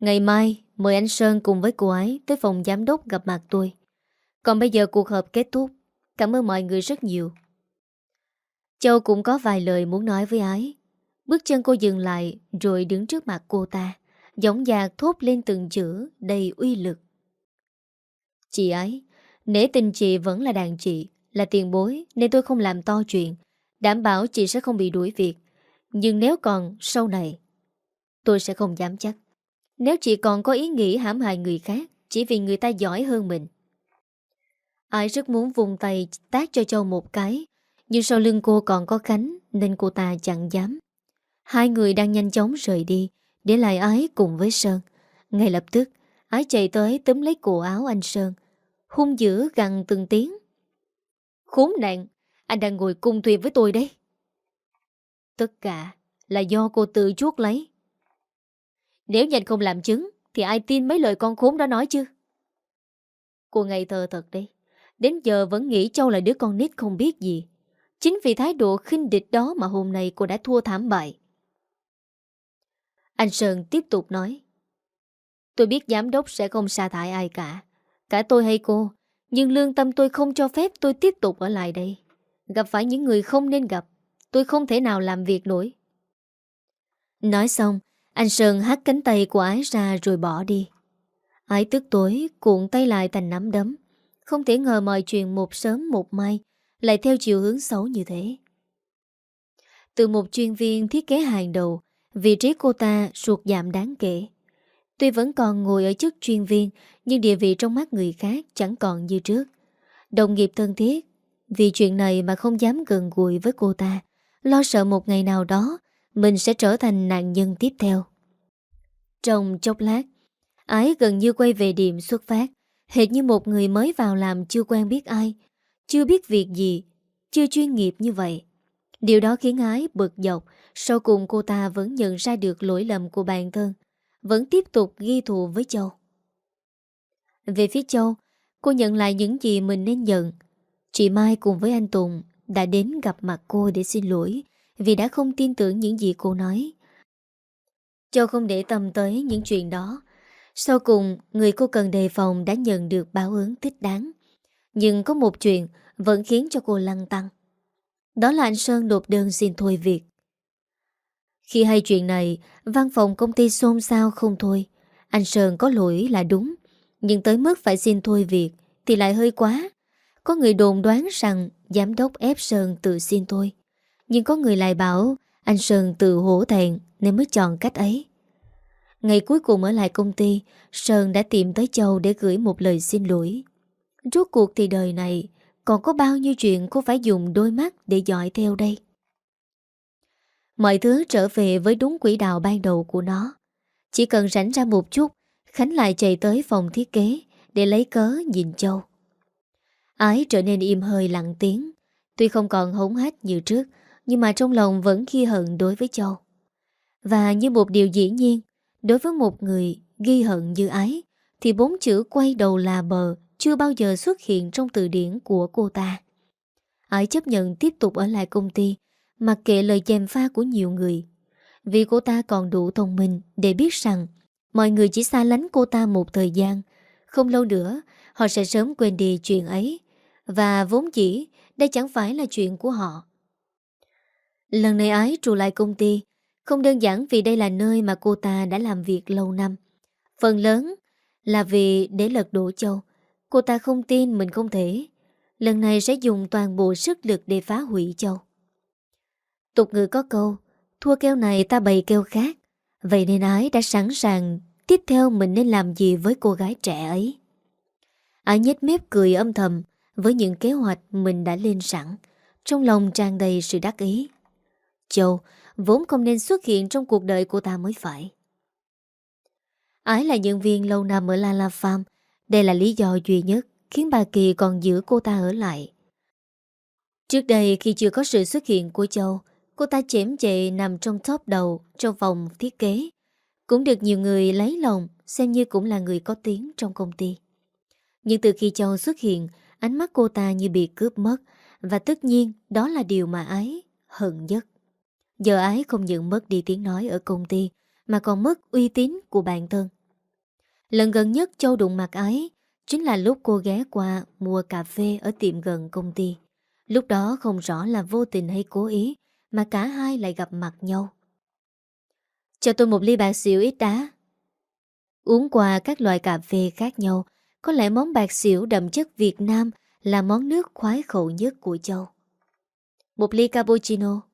Ngày mai, mời anh Sơn cùng với cô ấy tới phòng giám đốc gặp mặt tôi. Còn bây giờ cuộc họp kết thúc. Cảm ơn mọi người rất nhiều. Châu cũng có vài lời muốn nói với ái. Bước chân cô dừng lại rồi đứng trước mặt cô ta. Giọng dạc thốt lên từng chữ đầy uy lực. Chị ấy, nể tình chị vẫn là đàn chị, là tiền bối nên tôi không làm to chuyện. Đảm bảo chị sẽ không bị đuổi việc. Nhưng nếu còn sau này, tôi sẽ không dám chắc. Nếu chị còn có ý nghĩ hãm hại người khác chỉ vì người ta giỏi hơn mình. Ai rất muốn vùng tay tác cho Châu một cái nhưng sau lưng cô còn có Khánh Nên cô ta chẳng dám Hai người đang nhanh chóng rời đi Để lại ái cùng với Sơn Ngay lập tức Ái chạy tới túm lấy cổ áo anh Sơn Hung dữ gằn từng tiếng Khốn nạn, anh đang ngồi cung thuyền với tôi đấy. Tất cả là do cô tự chuốt lấy. Nếu nhanh không làm chứng, thì ai tin mấy lời con khốn đó nói chứ? Cô ngây thơ thật đấy. Đến giờ vẫn nghĩ Châu là đứa con nít không biết gì. Chính vì thái độ khinh địch đó mà hôm nay cô đã thua thảm bại. Anh Sơn tiếp tục nói. Tôi biết giám đốc sẽ không sa thải ai cả. Cả tôi hay cô. Nhưng lương tâm tôi không cho phép tôi tiếp tục ở lại đây. Gặp phải những người không nên gặp. Tôi không thể nào làm việc nổi. Nói xong, anh Sơn hát cánh tay của ái ra rồi bỏ đi. Ái tức tối cuộn tay lại thành nắm đấm. Không thể ngờ mọi chuyện một sớm một mai lại theo chiều hướng xấu như thế. Từ một chuyên viên thiết kế hàng đầu, vị trí cô ta sụt giảm đáng kể. Tuy vẫn còn ngồi ở chức chuyên viên, nhưng địa vị trong mắt người khác chẳng còn như trước. Đồng nghiệp thân thiết, vì chuyện này mà không dám gần gũi với cô ta, lo sợ một ngày nào đó mình sẽ trở thành nạn nhân tiếp theo. Trong chốc lát, Ái gần như quay về điểm xuất phát, hệt như một người mới vào làm chưa quen biết ai, chưa biết việc gì, chưa chuyên nghiệp như vậy. Điều đó khiến Ái bực dọc, sau cùng cô ta vẫn nhận ra được lỗi lầm của bản thân, vẫn tiếp tục ghi thù với Châu. Về phía Châu, cô nhận lại những gì mình nên nhận. Chị Mai cùng với anh Tùng đã đến gặp mặt cô để xin lỗi vì đã không tin tưởng những gì cô nói. Châu không để tâm tới những chuyện đó. Sau cùng, người cô cần đề phòng đã nhận được báo ứng thích đáng. Nhưng có một chuyện vẫn khiến cho cô lăng tăng. Đó là anh Sơn nộp đơn xin thôi việc. Khi hay chuyện này, văn phòng công ty xôn xao không thôi. Anh Sơn có lỗi là đúng, nhưng tới mức phải xin thôi việc thì lại hơi quá. Có người đồn đoán rằng giám đốc ép Sơn tự xin thôi. Nhưng có người lại bảo anh Sơn tự hổ thẹn nên mới chọn cách ấy. Ngày cuối cùng ở lại công ty, Sơn đã tìm tới Châu để gửi một lời xin lỗi. Rốt cuộc thì đời này còn có bao nhiêu chuyện cô phải dùng đôi mắt để dõi theo đây. Mọi thứ trở về với đúng quỹ đạo ban đầu của nó. Chỉ cần rảnh ra một chút, Khánh lại chạy tới phòng thiết kế để lấy cớ nhìn Châu. Ái trở nên im hơi lặng tiếng, tuy không còn hống hách như trước, nhưng mà trong lòng vẫn ghi hận đối với Châu. Và như một điều dĩ nhiên, đối với một người ghi hận như ái, thì bốn chữ quay đầu là bờ chưa bao giờ xuất hiện trong từ điển của cô ta. Ái chấp nhận tiếp tục ở lại công ty, mặc kệ lời chèm pha của nhiều người. Vì cô ta còn đủ thông minh để biết rằng mọi người chỉ xa lánh cô ta một thời gian. Không lâu nữa, họ sẽ sớm quên đi chuyện ấy. Và vốn chỉ, đây chẳng phải là chuyện của họ. Lần này ái trụ lại công ty, không đơn giản vì đây là nơi mà cô ta đã làm việc lâu năm. Phần lớn là vì để lật đổ châu. Cô ta không tin mình không thể. Lần này sẽ dùng toàn bộ sức lực để phá hủy châu. Tục ngữ có câu, thua keo này ta bày keo khác. Vậy nên ái đã sẵn sàng tiếp theo mình nên làm gì với cô gái trẻ ấy. Ái nhếch mép cười âm thầm với những kế hoạch mình đã lên sẵn. Trong lòng tràn đầy sự đắc ý. Châu vốn không nên xuất hiện trong cuộc đời cô ta mới phải. Ái là nhân viên lâu năm ở La La Farm. Đây là lý do duy nhất khiến bà Kỳ còn giữ cô ta ở lại. Trước đây khi chưa có sự xuất hiện của Châu, cô ta chém chệ nằm trong top đầu trong phòng thiết kế. Cũng được nhiều người lấy lòng, xem như cũng là người có tiếng trong công ty. Nhưng từ khi Châu xuất hiện, ánh mắt cô ta như bị cướp mất, và tất nhiên đó là điều mà ái hận nhất. Giờ ái không những mất đi tiếng nói ở công ty, mà còn mất uy tín của bản thân. Lần gần nhất Châu đụng mặt ái chính là lúc cô ghé qua mua cà phê ở tiệm gần công ty. Lúc đó không rõ là vô tình hay cố ý, mà cả hai lại gặp mặt nhau. Cho tôi một ly bạc xỉu ít đá. Uống qua các loại cà phê khác nhau, có lẽ món bạc xỉu đậm chất Việt Nam là món nước khoái khẩu nhất của Châu. Một ly cappuccino.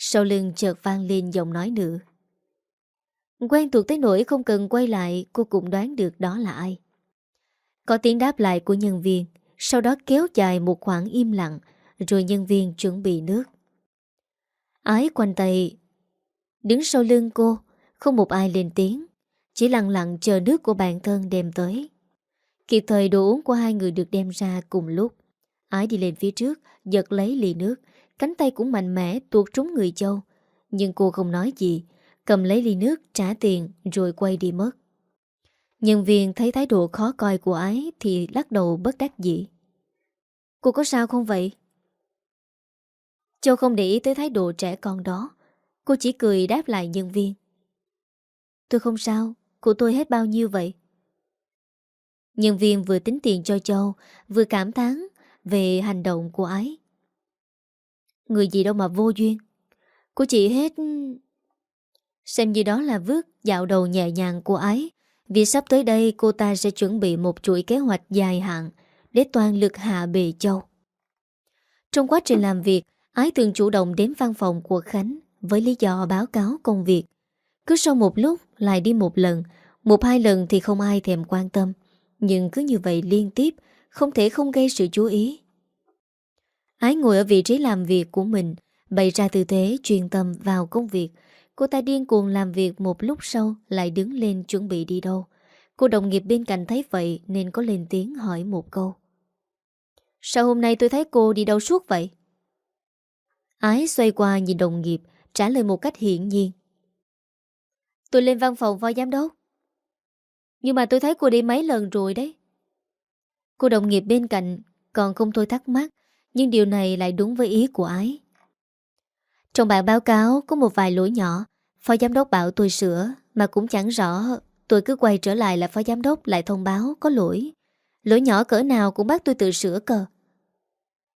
Sau lưng chợt vang lên giọng nói nữa. Quen thuộc tới nỗi không cần quay lại Cô cũng đoán được đó là ai. Có tiếng đáp lại của nhân viên Sau đó kéo dài một khoảng im lặng Rồi nhân viên chuẩn bị nước. Ái quanh tay. Đứng sau lưng cô Không một ai lên tiếng Chỉ lặng lặng chờ nước của bản thân đem tới. Kịp thời đồ uống của hai người được đem ra cùng lúc. Ái đi lên phía trước, giật lấy ly nước, cánh tay cũng mạnh mẽ tuột trúng người Châu. Nhưng cô không nói gì, cầm lấy ly nước trả tiền rồi quay đi mất. Nhân viên thấy thái độ khó coi của ái thì lắc đầu bất đắc dĩ. Cô có sao không vậy? Châu không để ý tới thái độ trẻ con đó. Cô chỉ cười đáp lại nhân viên. Tôi không sao, của tôi hết bao nhiêu vậy? Nhân viên vừa tính tiền cho Châu, vừa cảm thán về hành động của ái. Người gì đâu mà vô duyên. Của chị hết... Xem như đó là vước dạo đầu nhẹ nhàng của ái. Vì sắp tới đây cô ta sẽ chuẩn bị một chuỗi kế hoạch dài hạn để toàn lực hạ bề Châu. Trong quá trình làm việc, Ái thường chủ động đến văn phòng của Khánh với lý do báo cáo công việc. Cứ sau một lúc lại đi một lần, một hai lần thì không ai thèm quan tâm. Nhưng cứ như vậy liên tiếp, không thể không gây sự chú ý. Ái ngồi ở vị trí làm việc của mình, bày ra tư thế chuyên tâm vào công việc. Cô ta điên cuồng làm việc một lúc sau lại đứng lên chuẩn bị đi đâu. Cô đồng nghiệp bên cạnh thấy vậy nên có lên tiếng hỏi một câu. Sao hôm nay tôi thấy cô đi đâu suốt vậy? Ái xoay qua nhìn đồng nghiệp Trả lời một cách hiển nhiên Tôi lên văn phòng phó giám đốc Nhưng mà tôi thấy cô đi mấy lần rồi đấy Cô đồng nghiệp bên cạnh Còn không thôi thắc mắc nhưng điều này lại đúng với ý của ái. Trong bản báo cáo Có một vài lỗi nhỏ, Phó giám đốc bảo tôi sửa, Mà cũng chẳng rõ, Tôi cứ quay trở lại là phó giám đốc lại thông báo có lỗi. Lỗi nhỏ cỡ nào cũng bắt tôi tự sửa cơ.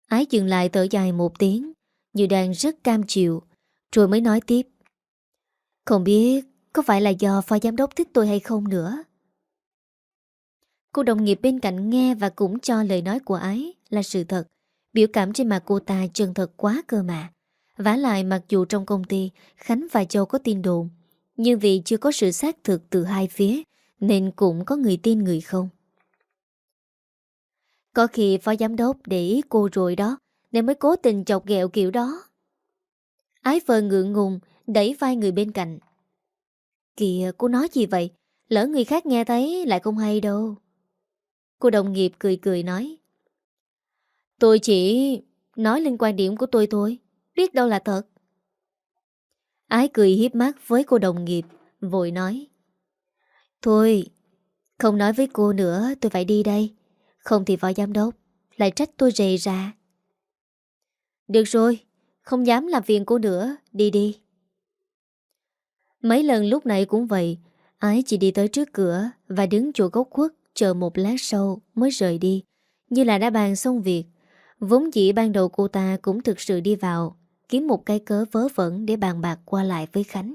Ái dừng lại thở dài một tiếng, như đang rất cam chịu, Rồi mới nói tiếp. Không biết có phải là do phó giám đốc thích tôi hay không nữa. Cô đồng nghiệp bên cạnh nghe và cũng cho lời nói của ái là sự thật. Biểu cảm trên mặt cô ta chân thật quá cơ mà. Vả lại mặc dù trong công ty, Khánh và Châu có tin đồn, Nhưng vì chưa có sự xác thực từ hai phía, Nên cũng có người tin người không. Có khi phó giám đốc để ý cô rồi đó, nên mới cố tình chọc ghẹo kiểu đó. Ái vờ ngượng ngùng, Đẩy vai người bên cạnh. Kìa, cô nói gì vậy? Lỡ người khác nghe thấy lại không hay đâu. Cô đồng nghiệp cười cười nói Tôi chỉ nói lên quan điểm của tôi thôi Biết đâu là thật Ái cười hiếp mắt với cô đồng nghiệp Vội nói Thôi Không nói với cô nữa tôi phải đi đây Không thì võ giám đốc Lại trách tôi rề ra được rồi, không dám làm phiền cô nữa, đi đi. Mấy lần lúc này cũng vậy, ái chỉ đi tới trước cửa và đứng chỗ gốc khuất chờ một lát sau mới rời đi, như là đã bàn xong việc. Vốn dĩ ban đầu cô ta cũng thực sự đi vào, kiếm một cái cớ vớ vẩn để bàn bạc qua lại với Khánh.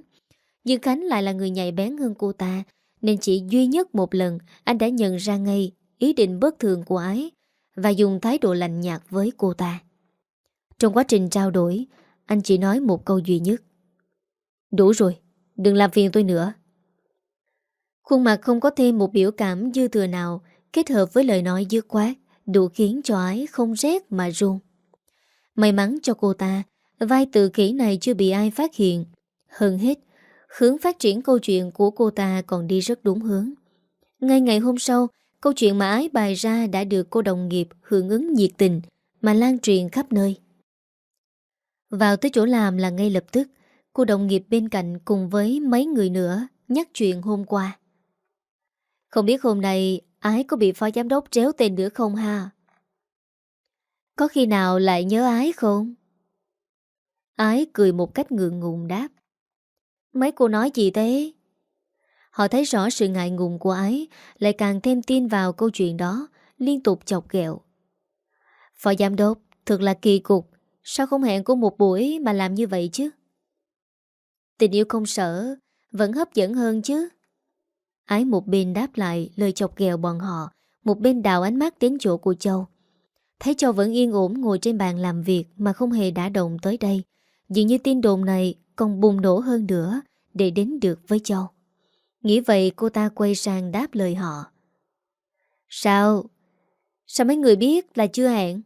Nhưng Khánh lại là người nhạy bén hơn cô ta, nên chỉ duy nhất một lần anh đã nhận ra ngay ý định bất thường của ái và dùng thái độ lạnh nhạt với cô ta. Trong quá trình trao đổi Anh chỉ nói một câu duy nhất Đủ rồi, đừng làm phiền tôi nữa Khuôn mặt không có thêm một biểu cảm dư thừa nào Kết hợp với lời nói dứt khoát Đủ khiến cho ái không rét mà run. May mắn cho cô ta, Vai tự kỷ này chưa bị ai phát hiện. Hơn hết, Hướng phát triển câu chuyện của cô ta còn đi rất đúng hướng. Ngay ngày hôm sau, Câu chuyện mà ái bài ra đã được cô đồng nghiệp hưởng ứng nhiệt tình Mà lan truyền khắp nơi. Vào tới chỗ làm là ngay lập tức, Cô đồng nghiệp bên cạnh cùng với mấy người nữa Nhắc chuyện hôm qua. Không biết hôm nay Ái có bị phó giám đốc tréo tên nữa không ha? Có khi nào lại nhớ ái không? Ái cười một cách ngượng ngùng đáp. Mấy cô nói gì thế? Họ thấy rõ sự ngại ngùng của ái Lại càng thêm tin vào câu chuyện đó Liên tục chọc ghẹo. Phó giám đốc Thật là kỳ cục Sao không hẹn cô một buổi mà làm như vậy chứ? Tình yêu không sợ, vẫn hấp dẫn hơn chứ. Ái một bên đáp lại lời chọc ghẹo bọn họ, một bên đào ánh mắt đến chỗ của Châu. Thấy Châu vẫn yên ổn ngồi trên bàn làm việc mà không hề đã động tới đây. Dường như tin đồn này còn bùng nổ hơn nữa để đến được với Châu. Nghĩ vậy cô ta quay sang đáp lời họ. Sao? Sao mấy người biết là chưa hẹn?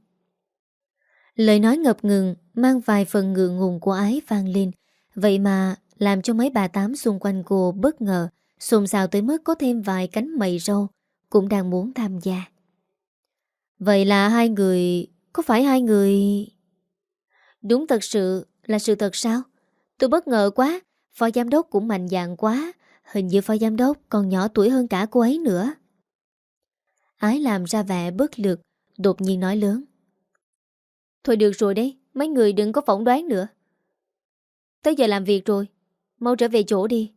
Lời nói ngập ngừng Mang vài phần ngượng ngùng của ái vang lên Vậy mà làm cho mấy bà tám xung quanh cô bất ngờ Xôn xào tới mức có thêm vài cánh mày râu, Cũng đang muốn tham gia. Vậy là hai người, Có phải hai người... Đúng thật sự là sự thật sao? Tôi bất ngờ quá, Phó giám đốc cũng mạnh dạng quá, Hình như phó giám đốc còn nhỏ tuổi hơn cả cô ấy nữa. Ái làm ra vẻ bất lực, Đột nhiên nói lớn. Thôi được rồi đấy, Mấy người đừng có phỏng đoán nữa. Tới giờ làm việc rồi, Mau trở về chỗ đi.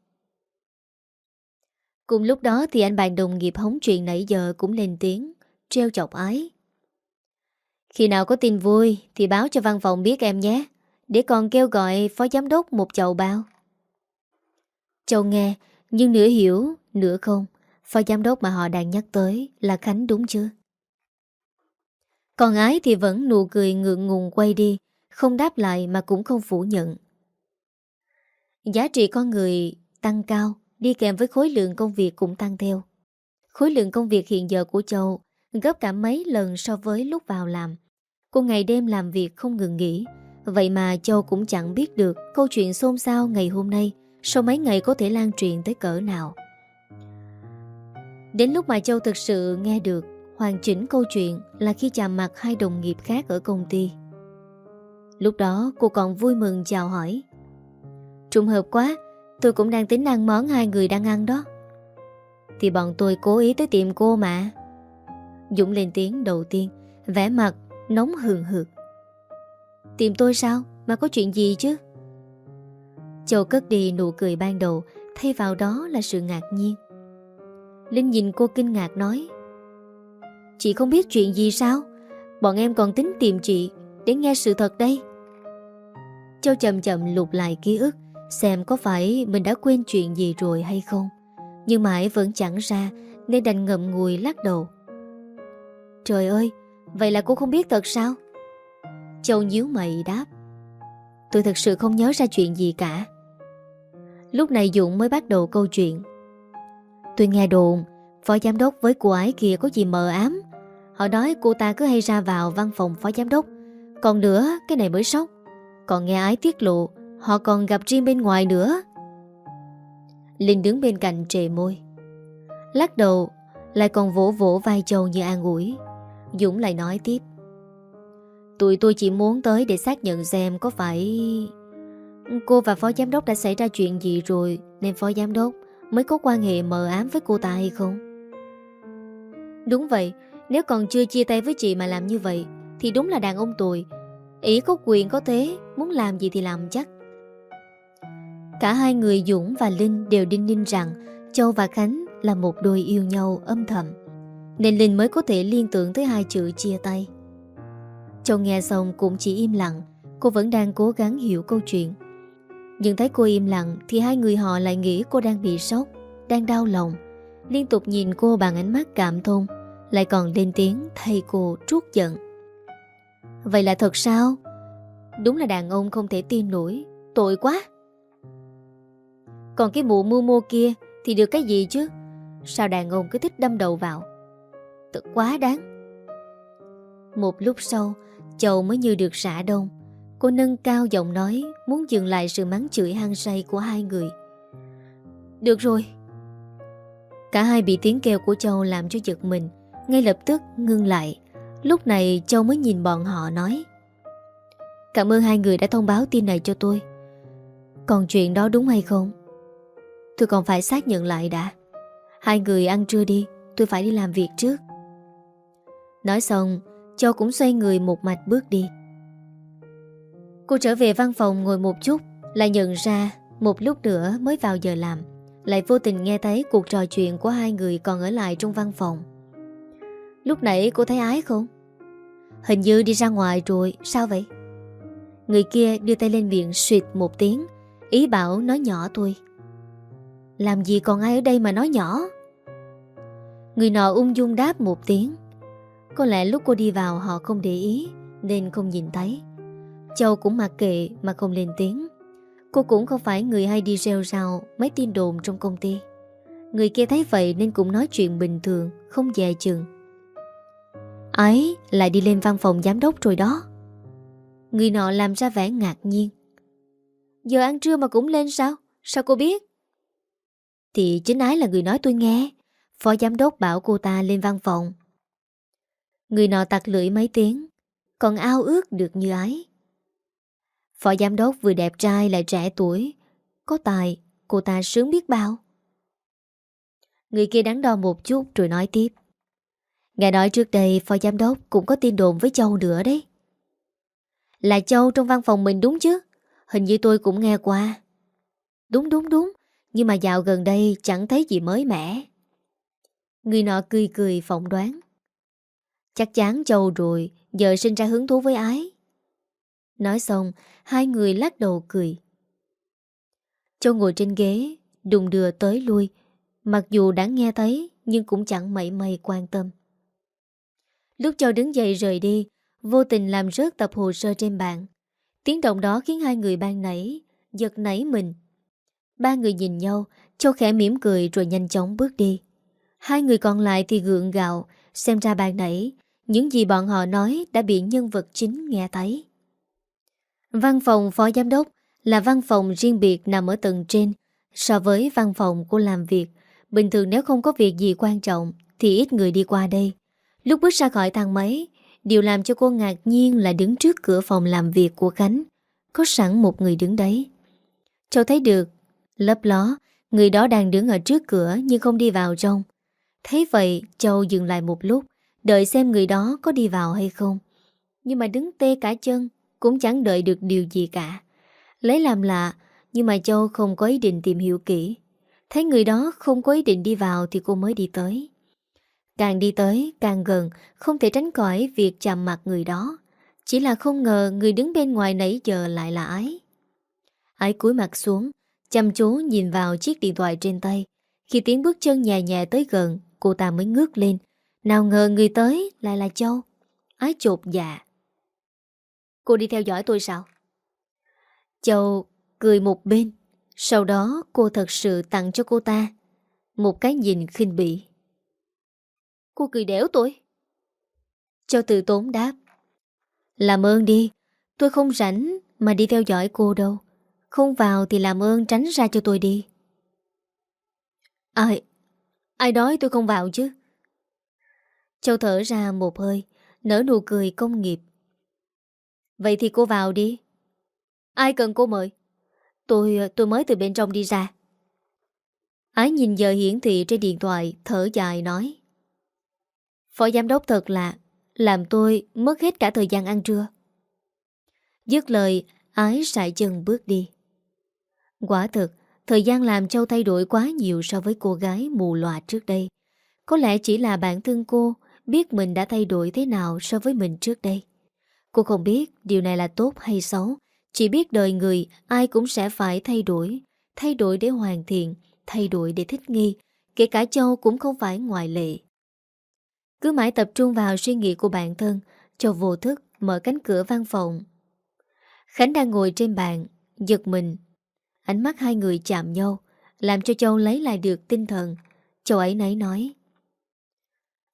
Cùng lúc đó thì anh bạn đồng nghiệp hóng chuyện nãy giờ cũng lên tiếng Treo chọc ái. Khi nào có tin vui Thì báo cho văn phòng biết em nhé, Để còn kêu gọi phó giám đốc một chầu bao. Châu nghe, Nhưng nửa hiểu, nửa không, Phó giám đốc mà họ đang nhắc tới Là Khánh đúng chưa? Còn ái thì vẫn nụ cười ngượng ngùng quay đi, Không đáp lại mà cũng không phủ nhận. Giá trị con người tăng cao Đi kèm với khối lượng công việc cũng tăng theo. Khối lượng công việc hiện giờ của Châu Gấp cả mấy lần so với lúc vào làm. Cô ngày đêm làm việc không ngừng nghỉ. Vậy mà Châu cũng chẳng biết được Câu chuyện xôn xao ngày hôm nay Sau mấy ngày có thể lan truyền tới cỡ nào. Đến lúc mà Châu thực sự nghe được, Hoàn chỉnh câu chuyện Là khi chạm mặt hai đồng nghiệp khác ở công ty. Lúc đó, cô còn vui mừng chào hỏi. Trùng hợp quá Tôi cũng đang tính ăn món hai người đang ăn đó. Thì bọn tôi cố ý tới tiệm cô mà. Dũng lên tiếng đầu tiên, vẻ mặt nóng hừng hực. Tìm tôi sao? Mà có chuyện gì chứ? Châu cất đi nụ cười ban đầu, Thay vào đó là sự ngạc nhiên. Linh nhìn cô kinh ngạc nói, Chị không biết chuyện gì sao? Bọn em còn tính tìm chị Để nghe sự thật đây. Châu chậm chậm lục lại ký ức. Xem có phải mình đã quên chuyện gì rồi hay không. Nhưng mãi vẫn chẳng ra, Nên đành ngậm ngùi lắc đầu. Trời ơi, Vậy là cô không biết thật sao? Châu nhíu mày đáp. Tôi thật sự không nhớ ra chuyện gì cả. Lúc này Dũng mới bắt đầu câu chuyện. Tôi nghe đồn, Phó giám đốc với cô ấy kia có gì mờ ám. Họ nói cô ta cứ hay ra vào văn phòng phó giám đốc. Còn nữa, cái này mới sốc. Còn nghe ái tiết lộ Họ còn gặp riêng bên ngoài nữa. Linh đứng bên cạnh trề môi. Lắc đầu, Lại còn vỗ vỗ vai Châu như an ủi. Dũng lại nói tiếp. Tụi tôi chỉ muốn tới để xác nhận xem có phải Cô và phó giám đốc đã xảy ra chuyện gì rồi, Nên phó giám đốc mới có quan hệ mờ ám với cô ta hay không? Đúng vậy, Nếu còn chưa chia tay với chị mà làm như vậy, Thì đúng là đàn ông tồi. Ý có quyền có thế, Muốn làm gì thì làm chắc. Cả hai người Dũng và Linh đều đinh ninh rằng Châu và Khánh là một đôi yêu nhau âm thầm. Nên Linh mới có thể liên tưởng tới hai chữ chia tay. Châu nghe xong cũng chỉ im lặng, Cô vẫn đang cố gắng hiểu câu chuyện. Nhưng thấy cô im lặng Thì hai người họ lại nghĩ cô đang bị sốc, Đang đau lòng. Liên tục nhìn cô bằng ánh mắt cảm thông, Lại còn lên tiếng thay cô trút giận. Vậy là thật sao? Đúng là đàn ông không thể tin nổi, Tội quá! Còn cái mụ mưu mô kia Thì được cái gì chứ? Sao đàn ông cứ thích đâm đầu vào? Thật quá đáng. Một lúc sau Chầu mới như được xả đông. Cô nâng cao giọng nói, Muốn dừng lại sự mắng chửi hăng say của hai người. Được rồi. Cả hai bị tiếng kêu của Châu làm cho giật mình, Ngay lập tức ngưng lại. Lúc này Châu mới nhìn bọn họ nói, Cảm ơn hai người đã thông báo tin này cho tôi. Còn chuyện đó đúng hay không? Tôi còn phải xác nhận lại đã. Hai người ăn trưa đi, Tôi phải đi làm việc trước. Nói xong Châu cũng xoay người một mạch bước đi. Cô trở về văn phòng ngồi một chút, Lại nhận ra Một lúc nữa mới vào giờ làm, Lại vô tình nghe thấy cuộc trò chuyện Của hai người còn ở lại trong văn phòng. Lúc nãy cô thấy ái không? Hình như đi ra ngoài rồi, Sao vậy? Người kia đưa tay lên miệng suyệt một tiếng, Ý bảo nói nhỏ tôi làm gì còn ai ở đây mà nói nhỏ? Người nọ ung dung đáp một tiếng. Có lẽ lúc cô đi vào họ không để ý, Nên không nhìn thấy. Châu cũng mặc kệ mà không lên tiếng. Cô cũng không phải người hay đi rêu rào Mấy tin đồn trong công ty. Người kia thấy vậy nên cũng nói chuyện bình thường, Không dè chừng. Ấy, lại đi lên văn phòng giám đốc rồi đó. Người nọ làm ra vẻ ngạc nhiên. Giờ ăn trưa mà cũng lên sao? Sao cô biết? Thì chính ái là người nói tôi nghe Phó giám đốc bảo cô ta lên văn phòng Người nọ tặc lưỡi mấy tiếng còn ao ước được như ái. Phó giám đốc vừa đẹp trai lại trẻ tuổi, có tài, cô ta sướng biết bao. Người kia đắn đo một chút rồi nói tiếp. Nghe nói trước đây phó giám đốc cũng có tin đồn với Châu nữa đấy. Là Châu trong văn phòng mình đúng chứ? Hình như tôi cũng nghe qua. Đúng đúng đúng, nhưng mà dạo gần đây chẳng thấy gì mới mẻ. Người nọ cười cười phỏng đoán. Chắc chắn Châu rồi, giờ sinh ra hứng thú với ái. Nói xong, hai người lắc đầu cười. Châu ngồi trên ghế, đùng đưa tới lui. Mặc dù đã nghe thấy, nhưng cũng chẳng mảy may quan tâm. Lúc Châu đứng dậy rời đi, vô tình làm rớt tập hồ sơ trên bàn. Tiếng động đó khiến hai người ban nảy, giật nảy mình. Ba người nhìn nhau, Châu khẽ mỉm cười rồi nhanh chóng bước đi. Hai người còn lại thì gượng gạo, xem ra bàn nãy, những gì bọn họ nói đã bị nhân vật chính nghe thấy. Văn phòng phó giám đốc là văn phòng riêng biệt nằm ở tầng trên. So với văn phòng của làm việc, bình thường nếu không có việc gì quan trọng thì ít người đi qua đây. Lúc bước ra khỏi thang máy, điều làm cho cô ngạc nhiên là đứng trước cửa phòng làm việc của Khánh. Có sẵn một người đứng đấy. Châu thấy được, lấp ló, người đó đang đứng ở trước cửa nhưng không đi vào trong. Thấy vậy, Châu dừng lại một lúc, đợi xem người đó có đi vào hay không. Nhưng mà đứng tê cả chân, cũng chẳng đợi được điều gì cả. Lấy làm lạ, nhưng mà Châu không có ý định tìm hiểu kỹ. Thấy người đó không có ý định đi vào thì cô mới đi tới. Càng đi tới, càng gần, không thể tránh khỏi việc chạm mặt người đó. Chỉ là không ngờ người đứng bên ngoài nãy giờ lại là ái. Ái cúi mặt xuống, chăm chú nhìn vào chiếc điện thoại trên tay. Khi tiếng bước chân nhẹ nhẹ tới gần, cô ta mới ngước lên. Nào ngờ người tới lại là Châu. Ái chột dạ. Cô đi theo dõi tôi sao? Châu cười một bên. Sau đó cô thật sự tặng cho cô ta một cái nhìn khinh bỉ. Cô cười đẻo tôi. Châu từ tốn đáp. Làm ơn đi, tôi không rảnh mà đi theo dõi cô đâu. Không vào thì làm ơn tránh ra cho tôi đi. Ai, ai đói tôi không vào chứ? Châu thở ra một hơi, nở nụ cười công nghiệp. Vậy thì cô vào đi. Ai cần cô mời? Tôi tôi mới từ bên trong đi ra. Ái nhìn giờ hiển thị trên điện thoại, thở dài nói. Phó giám đốc thật là làm tôi mất hết cả thời gian ăn trưa. Dứt lời, ái sải chân bước đi. Quả thực, thời gian làm Châu thay đổi quá nhiều so với cô gái mù loà trước đây. Có lẽ chỉ là bản thân cô biết mình đã thay đổi thế nào so với mình trước đây. Cô không biết điều này là tốt hay xấu, chỉ biết đời người ai cũng sẽ phải thay đổi, thay đổi để hoàn thiện, thay đổi để thích nghi, kể cả Châu cũng không phải ngoại lệ. Cứ mãi tập trung vào suy nghĩ của bản thân, Châu vô thức mở cánh cửa văn phòng. Khánh đang ngồi trên bàn, giật mình. Ánh mắt hai người chạm nhau, làm cho Châu lấy lại được tinh thần. Châu ấy nấy nói.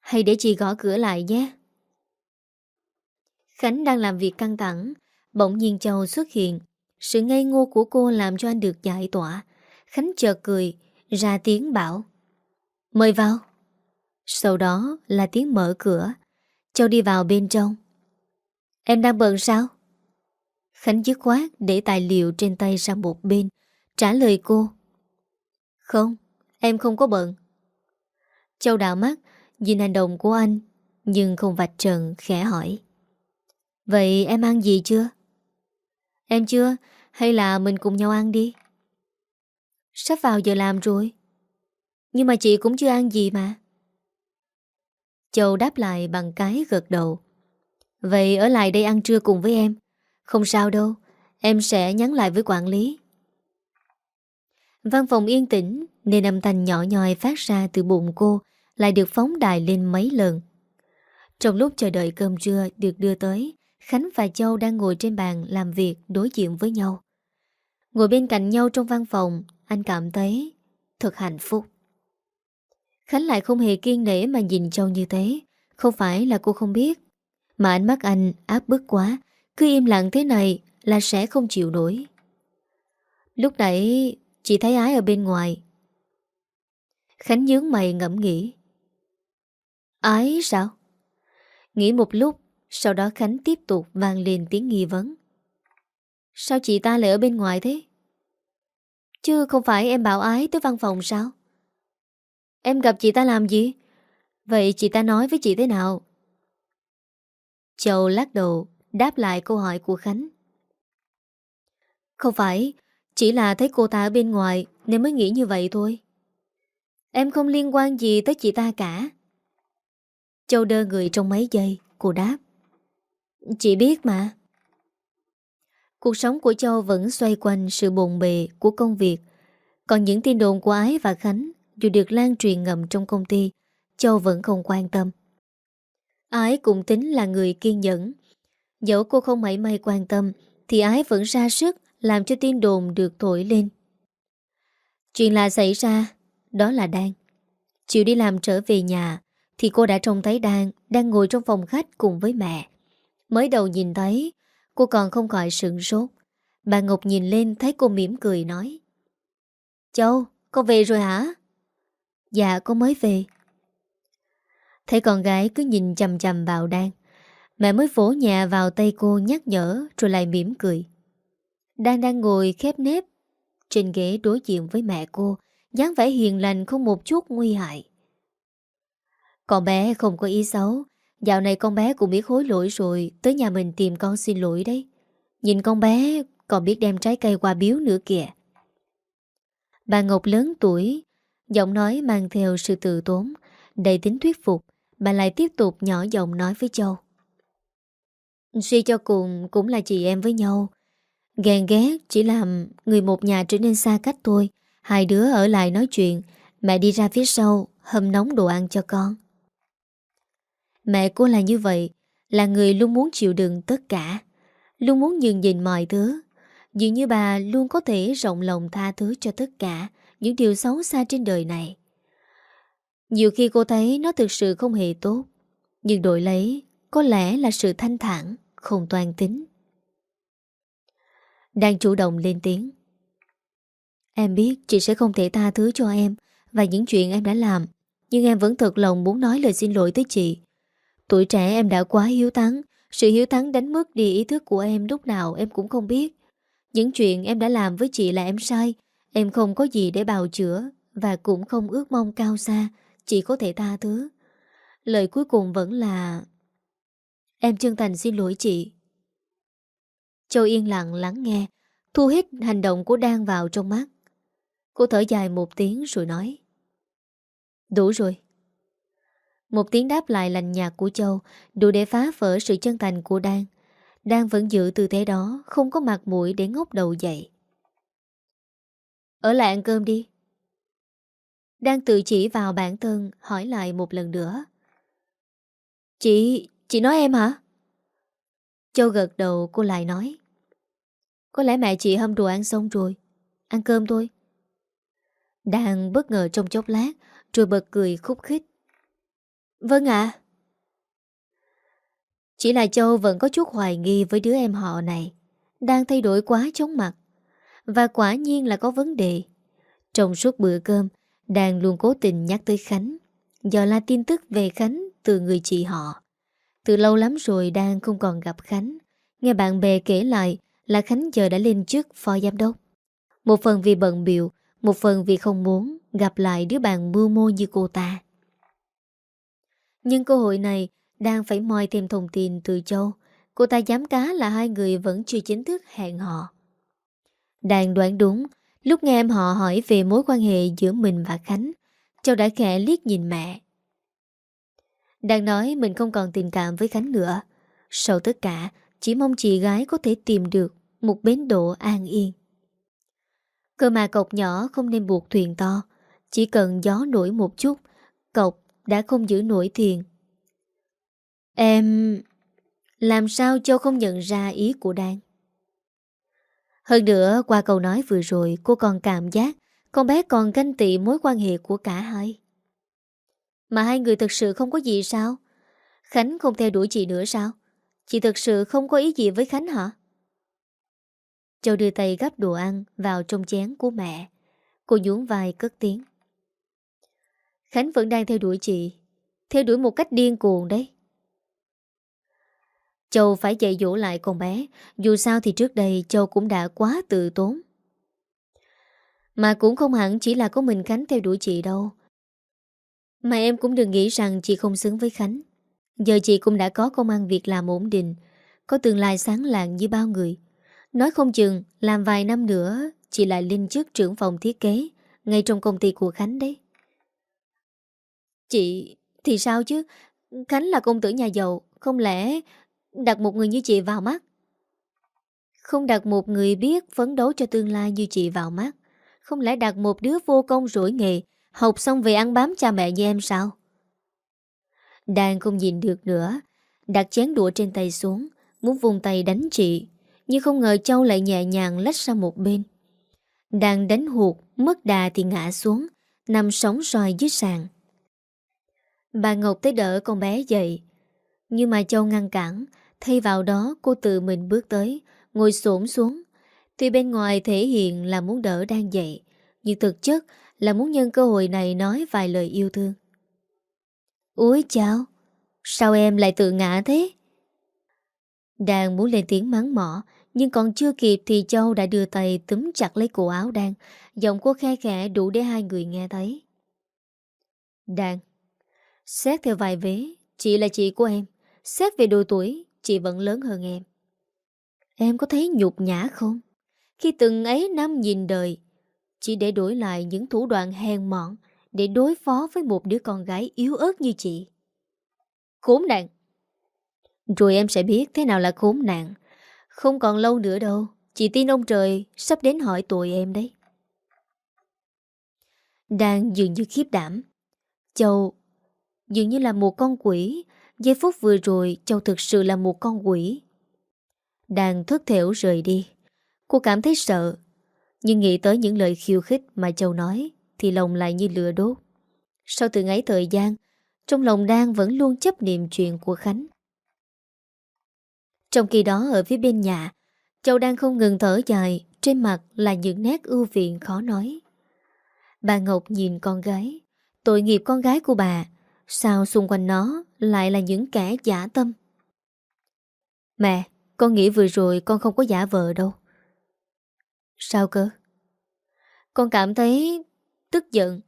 Hay để chị gõ cửa lại nhé. Khánh đang làm việc căng thẳng, bỗng nhiên Châu xuất hiện. Sự ngây ngô của cô làm cho anh được giải tỏa. Khánh chợt cười, ra tiếng bảo. Mời vào. Sau đó là tiếng mở cửa. Châu đi vào bên trong. Em đang bận sao? Khánh dứt khoát để tài liệu trên tay sang một bên, trả lời cô. Không, em không có bận. Châu đảo mắt, nhìn hành động của anh, nhưng không vạch trần khẽ hỏi. Vậy em ăn gì chưa? Em chưa, hay là mình cùng nhau ăn đi? Sắp vào giờ làm rồi. Nhưng mà chị cũng chưa ăn gì mà. Châu đáp lại bằng cái gật đầu. Vậy ở lại đây ăn trưa cùng với em. Không sao đâu, em sẽ nhắn lại với quản lý. Văn phòng yên tĩnh nên âm thanh nhỏ nhòi phát ra từ bụng cô lại được phóng đài lên mấy lần. Trong lúc chờ đợi cơm trưa được đưa tới, Khánh và Châu đang ngồi trên bàn làm việc đối diện với nhau. Ngồi bên cạnh nhau trong văn phòng, anh cảm thấy thật hạnh phúc. Khánh lại không hề kiên nể mà nhìn Châu như thế. Không phải là cô không biết, mà ánh mắt anh áp bức quá, cứ im lặng thế này là sẽ không chịu nổi. Lúc nãy chị thấy ái ở bên ngoài. Khánh nhướng mày ngẫm nghĩ. Ái sao? Nghĩ một lúc, Sau đó Khánh tiếp tục vang lên tiếng nghi vấn Sao chị ta lại ở bên ngoài thế? Chứ không phải em bảo ái tới văn phòng sao? Em gặp chị ta làm gì? Vậy chị ta nói với chị thế nào? Châu lắc đầu, Đáp lại câu hỏi của Khánh Không phải chỉ là thấy cô ta ở bên ngoài, Nên mới nghĩ như vậy thôi. Em không liên quan gì tới chị ta cả. Châu đơ người trong mấy giây Cô đáp. Chị biết mà. Cuộc sống của Châu vẫn xoay quanh sự bồn bề của công việc. Còn những tin đồn của Ái và Khánh, Dù được lan truyền ngầm trong công ty, Châu vẫn không quan tâm. Ái cũng tính là người kiên nhẫn. Dẫu cô không mảy may quan tâm, Thì ái vẫn ra sức làm cho tin đồn được thổi lên. Chuyện là xảy ra Đó là Đan. Chiều đi làm trở về nhà Thì cô đã trông thấy Đan Đang ngồi trong phòng khách cùng với mẹ. Mới đầu nhìn thấy Cô còn không khỏi sửng sốt. Bà Ngọc nhìn lên thấy cô mỉm cười nói Châu, con về rồi hả? Dạ, con mới về. Thấy con gái cứ nhìn chầm chầm vào Đan Mẹ mới vỗ nhà vào tay cô nhắc nhở Rồi lại mỉm cười. Đang đang ngồi khép nếp. Trên ghế đối diện với mẹ cô, dáng vẻ hiền lành không một chút nguy hại. Con bé không có ý xấu. Dạo này con bé cũng biết hối lỗi rồi, Tới nhà mình tìm con xin lỗi đấy. Nhìn con bé, còn biết đem trái cây qua biếu nữa kìa. Bà Ngọc lớn tuổi, Giọng nói mang theo sự tự tốn, Đầy tính thuyết phục. Bà lại tiếp tục nhỏ giọng nói với Châu. Suy cho cùng cũng là chị em với nhau Ghen ghét chỉ làm người một nhà trở nên xa cách thôi Hai đứa ở lại nói chuyện. Mẹ đi ra phía sau, Hâm nóng đồ ăn cho con. Mẹ cô là như vậy, Là người luôn muốn chịu đựng tất cả. Luôn muốn nhường nhìn mọi thứ. Dường như bà luôn có thể rộng lòng tha thứ cho tất cả Những điều xấu xa trên đời này. Nhiều khi cô thấy nó thực sự không hề tốt, Nhưng đổi lấy, Có lẽ là sự thanh thản, không toàn tính. Đang chủ động lên tiếng. Em biết chị sẽ không thể tha thứ cho em và những chuyện em đã làm, nhưng em vẫn thật lòng muốn nói lời xin lỗi tới chị. Tuổi trẻ em đã quá hiếu thắng, sự hiếu thắng đánh mất đi ý thức của em lúc nào em cũng không biết. Những chuyện em đã làm với chị là em sai, em không có gì để bào chữa và cũng không ước mong cao xa, chị có thể tha thứ. Lời cuối cùng vẫn là Em chân thành xin lỗi chị Châu yên lặng lắng nghe Thu hít hành động của Đan vào trong mắt. Cô thở dài một tiếng rồi nói Đủ rồi. Một tiếng đáp lại lành nhạt của Châu Đủ để phá vỡ sự chân thành của Đan Đan vẫn giữ tư thế đó Không có mặt mũi để ngốc đầu dậy. Ở lại ăn cơm đi. Đang tự chỉ vào bản thân Hỏi lại một lần nữa. Chị, Chị nói em hả? Châu gật đầu, cô lại nói, Có lẽ mẹ chị hâm đồ ăn xong rồi. Ăn cơm thôi. Đang bất ngờ trong chốc lát, Rồi bật cười khúc khích. Vâng ạ. Chỉ là Châu vẫn có chút hoài nghi với đứa em họ này, Đang thay đổi quá chóng mặt. Và quả nhiên là có vấn đề. Trong suốt bữa cơm Đàn luôn cố tình nhắc tới Khánh, Do là tin tức về Khánh từ người chị họ từ lâu lắm rồi đang không còn gặp Khánh. Nghe bạn bè kể lại là Khánh giờ đã lên chức phó giám đốc. Một phần vì bận biểu, Một phần vì không muốn gặp lại đứa bạn mưu mô như cô ta. Nhưng cơ hội này đang phải moi thêm thông tin từ Châu. Cô ta dám cá là hai người vẫn chưa chính thức hẹn họ Đang đoán đúng, Lúc nghe em họ hỏi về mối quan hệ giữa mình và Khánh, Châu đã khẽ liếc nhìn mẹ đang nói mình không còn tình cảm với Khánh nữa. Sau tất cả, Chỉ mong chị gái có thể tìm được Một bến độ an yên. Cơ mà cọc nhỏ không nên buộc thuyền to. Chỉ cần gió nổi một chút, Cọc đã không giữ nổi thuyền. Em... Làm sao Châu không nhận ra ý của Đan? Hơn nữa, qua câu nói vừa rồi, Cô còn cảm giác Con bé còn ganh tị mối quan hệ của cả hai mà hai người thực sự không có gì sao? Khánh không theo đuổi chị nữa sao? Chị thực sự không có ý gì với Khánh hả? Châu đưa tay gắp đồ ăn vào trong chén của mẹ. Cô nhún vai cất tiếng. Khánh vẫn đang theo đuổi chị. Theo đuổi một cách điên cuồng đấy. Châu phải dạy dỗ lại con bé Dù sao thì trước đây Châu cũng đã quá tự tốn Mà cũng không hẳn chỉ là có mình Khánh theo đuổi chị đâu mà em cũng đừng nghĩ rằng chị không xứng với Khánh. Giờ chị cũng đã có công ăn việc làm ổn định, Có tương lai sáng lạng như bao người. Nói không chừng, Làm vài năm nữa, Chị lại lên chức trưởng phòng thiết kế, Ngay trong công ty của Khánh đấy. Chị, Thì sao chứ? Khánh là công tử nhà giàu, Không lẽ đặt một người như chị vào mắt? Không đặt một người biết Phấn đấu cho tương lai như chị vào mắt. Không lẽ đặt một đứa vô công rủi nghề Học xong về ăn bám cha mẹ như em sao? Đang không nhìn được nữa, Đặt chén đũa trên tay xuống, Muốn vùng tay đánh chị, Nhưng không ngờ Châu lại nhẹ nhàng lách sang một bên. Đang đánh hụt Mất đà thì ngã xuống, Nằm sóng xoài dưới sàn. Bà Ngọc tới đỡ con bé dậy, Nhưng mà Châu ngăn cản, Thay vào đó cô tự mình bước tới, Ngồi xổm xuống. Tuy bên ngoài thể hiện là muốn đỡ đang dậy, Nhưng thực chất là muốn nhân cơ hội này nói vài lời yêu thương. Úi chào, Sao em lại tự ngã thế? Đang muốn lên tiếng mắng mỏ, Nhưng còn chưa kịp thì Châu đã đưa tay túm chặt lấy cổ áo Đan, Giọng cô khe khẽ đủ để hai người nghe thấy. Đan, Xét theo vài vế Chị là chị của em, Xét về độ tuổi, Chị vẫn lớn hơn em. Em có thấy nhục nhã không? Khi từng ấy năm nhìn đời chỉ để đổi lại những thủ đoạn hèn mọn Để đối phó với một đứa con gái yếu ớt như chị. Khốn nạn! Rồi em sẽ biết thế nào là khốn nạn. Không còn lâu nữa đâu. Chị tin ông trời sắp đến hỏi tội em đấy. Đang dường như khiếp đảm. Châu, Dường như là một con quỷ. Giây phút vừa rồi, Châu thực sự là một con quỷ. Đang thất thểu rời đi. Cô cảm thấy sợ nhưng nghĩ tới những lời khiêu khích mà Châu nói, Thì lòng lại như lửa đốt. Sau từng ấy thời gian, Trong lòng Đan vẫn luôn chấp niệm chuyện của Khánh. Trong khi đó ở phía bên nhà, Châu đang không ngừng thở dài, Trên mặt là những nét ưu viện khó nói. Bà Ngọc nhìn con gái, Tội nghiệp con gái của bà, Sao xung quanh nó lại là những kẻ giả tâm? Mẹ, Con nghĩ vừa rồi con không có giả vợ đâu. Sao cơ? Con cảm thấy Tức giận.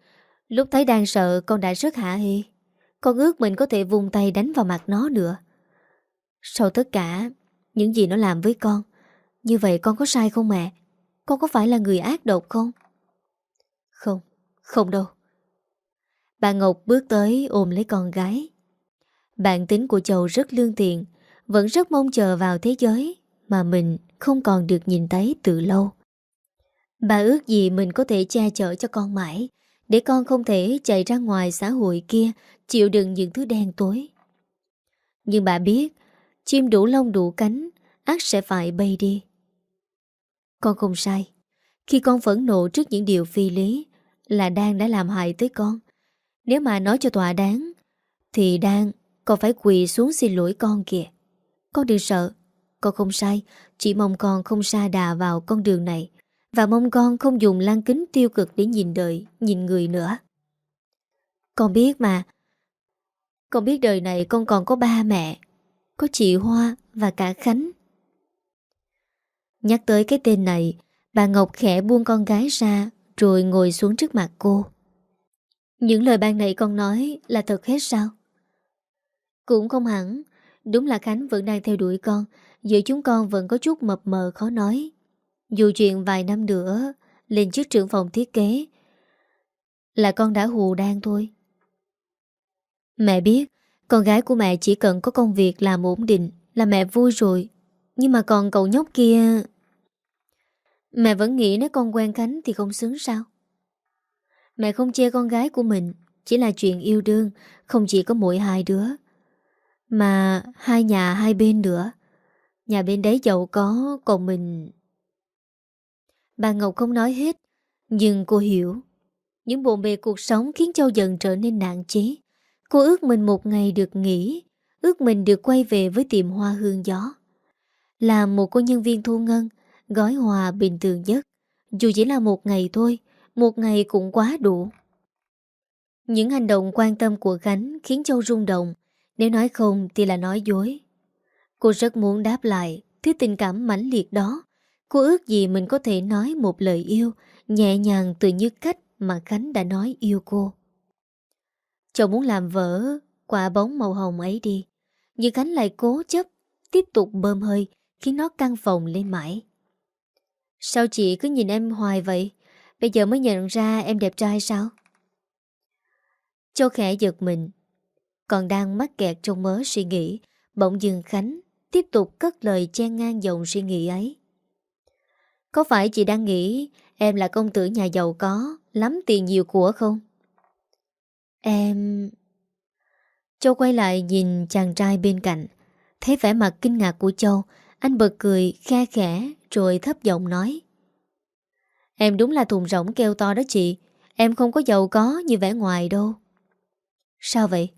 Lúc thấy đang sợ, con đã rất hạ hê. Con ước mình có thể vùng tay đánh vào mặt nó nữa. Sau tất cả Những gì nó làm với con, Như vậy con có sai không mẹ? Con có phải là người ác độc không? Không Không đâu. Bà Ngọc bước tới ôm lấy con gái. Bạn tính của chầu rất lương thiện, Vẫn rất mong chờ vào thế giới Mà mình không còn được nhìn thấy từ lâu. Bà ước gì mình có thể che chở cho con mãi, Để con không thể chạy ra ngoài xã hội kia, Chịu đựng những thứ đen tối. Nhưng bà biết, Chim đủ lông đủ cánh ác sẽ phải bay đi. Con không sai. Khi con phẫn nộ trước những điều phi lý, Là đang đã làm hại tới con. Nếu mà nói cho tòa đáng, Thì đang còn phải quỳ xuống xin lỗi con kìa. Con đừng sợ. Con không sai. Chỉ mong con không xa đà vào con đường này. Và mong con không dùng lan kính tiêu cực Để nhìn đời, nhìn người nữa. Con biết mà. Con biết đời này con còn có ba mẹ Có chị Hoa và cả Khánh. Nhắc tới cái tên này Bà Ngọc khẽ buông con gái ra Rồi ngồi xuống trước mặt cô. Những lời ban này con nói là thật hết sao? Cũng không hẳn. Đúng là Khánh vẫn đang theo đuổi con Giữa chúng con vẫn có chút mập mờ khó nói. Dù chuyện vài năm nữa, Lên chức trưởng phòng thiết kế, Là con đã hù đang thôi. Mẹ biết, Con gái của mẹ chỉ cần có công việc làm ổn định Là mẹ vui rồi. Nhưng mà còn cậu nhóc kia, Mẹ vẫn nghĩ nếu con quen Khánh Thì không xứng sao? Mẹ không chê con gái của mình, Chỉ là chuyện yêu đương, Không chỉ có mỗi hai đứa, mà hai nhà hai bên nữa. Nhà bên đấy giàu có, Còn mình Bà Ngọc không nói hết, Nhưng cô hiểu. Những bộn bề cuộc sống khiến Châu dần trở nên nạn chế Cô ước mình một ngày được nghỉ, Ước mình được quay về với tiệm hoa hương gió. Làm một cô nhân viên thu ngân, Gói hòa bình thường nhất. Dù chỉ là một ngày thôi, Một ngày cũng quá đủ. Những hành động quan tâm của Khánh Khiến Châu rung động. Nếu nói không thì là nói dối. Cô rất muốn đáp lại Thứ tình cảm mãnh liệt đó. Cô ước gì mình có thể nói một lời yêu, Nhẹ nhàng từ như cách Mà Khánh đã nói yêu cô. Chồng muốn làm vỡ Quả bóng màu hồng ấy đi. Nhưng Khánh lại cố chấp, Tiếp tục bơm hơi, Khiến nó căng phòng lên mãi. Sao chị cứ nhìn em hoài vậy? Bây giờ mới nhận ra em đẹp trai sao? Châu khẽ giật mình. Còn đang mắc kẹt trong mớ suy nghĩ, Bỗng dừng Khánh, Tiếp tục cất lời chen ngang dòng suy nghĩ ấy. Có phải chị đang nghĩ Em là công tử nhà giàu có, Lắm tiền nhiều của không? Em... Châu quay lại nhìn chàng trai bên cạnh, Thấy vẻ mặt kinh ngạc của Châu, Anh bật cười, khe khẽ, Rồi thấp giọng nói. Em đúng là thùng rỗng kêu to đó chị, Em không có giàu có như vẻ ngoài đâu. Sao vậy?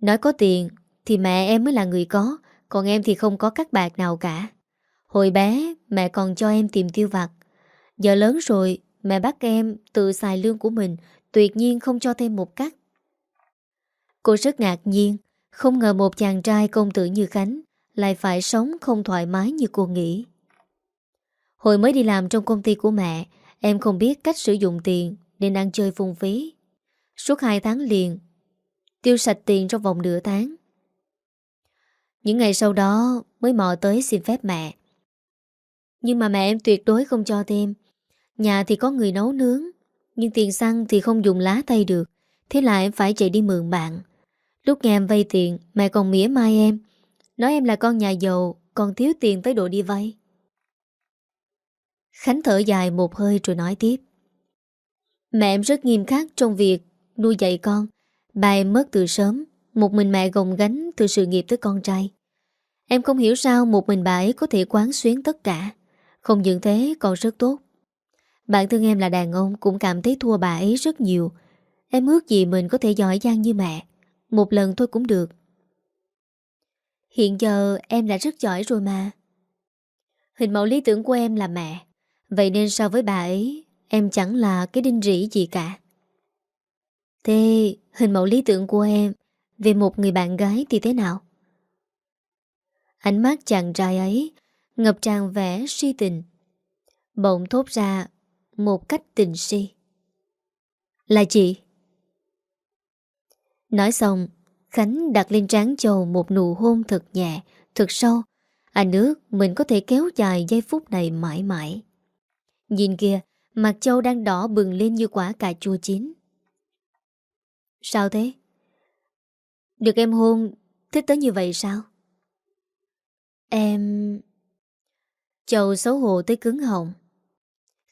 Nói có tiền Thì mẹ em mới là người có, Còn em thì không có các bạc nào cả. Hồi bé, mẹ còn cho em tìm tiêu vặt. Giờ lớn rồi, Mẹ bắt em tự xài lương của mình, Tuyệt nhiên không cho thêm một cắt. Cô rất ngạc nhiên, Không ngờ một chàng trai công tử như Khánh Lại phải sống không thoải mái như cô nghĩ. Hồi mới đi làm trong công ty của mẹ, Em không biết cách sử dụng tiền Nên ăn chơi phung phí. Suốt 2 tháng liền, Tiêu sạch tiền trong vòng nửa tháng. Những ngày sau đó Mới mò tới xin phép mẹ nhưng mà mẹ em tuyệt đối không cho thêm. Nhà thì có người nấu nướng, Nhưng tiền xăng thì không dùng lá tay được. Thế là em phải chạy đi mượn bạn. Lúc nghe em vay tiền, Mẹ còn mỉa mai em. Nói em là con nhà giàu, Còn thiếu tiền tới độ đi vay. Khánh thở dài một hơi rồi nói tiếp. Mẹ em rất nghiêm khắc trong việc nuôi dạy con. Bà em mất từ sớm, Một mình mẹ gồng gánh từ sự nghiệp tới con trai. Em không hiểu sao một mình bà ấy có thể quán xuyến tất cả. Không những thế, còn rất tốt. Bản thân em là đàn ông cũng cảm thấy thua bà ấy rất nhiều. Em ước gì mình có thể giỏi giang như mẹ. Một lần thôi cũng được. Hiện giờ em đã rất giỏi rồi mà. Hình mẫu lý tưởng của em là mẹ. Vậy nên so với bà ấy, Em chẳng là cái đinh rỉ gì cả. Thế hình mẫu lý tưởng của em Về một người bạn gái thì thế nào? Ánh mắt chàng trai ấy Ngập tràn vẻ suy tình. Bỗng thốt ra Một cách tình si. Là chị. Nói xong, Khánh đặt lên trán Châu một nụ hôn thật nhẹ, Thật sâu. Anh ước mình có thể kéo dài giây phút này mãi mãi. Nhìn kia Mặt Châu đang đỏ bừng lên như quả cà chua chín. Sao thế? Được em hôn, Thích tới như vậy sao? Em... Châu xấu hổ tới cứng họng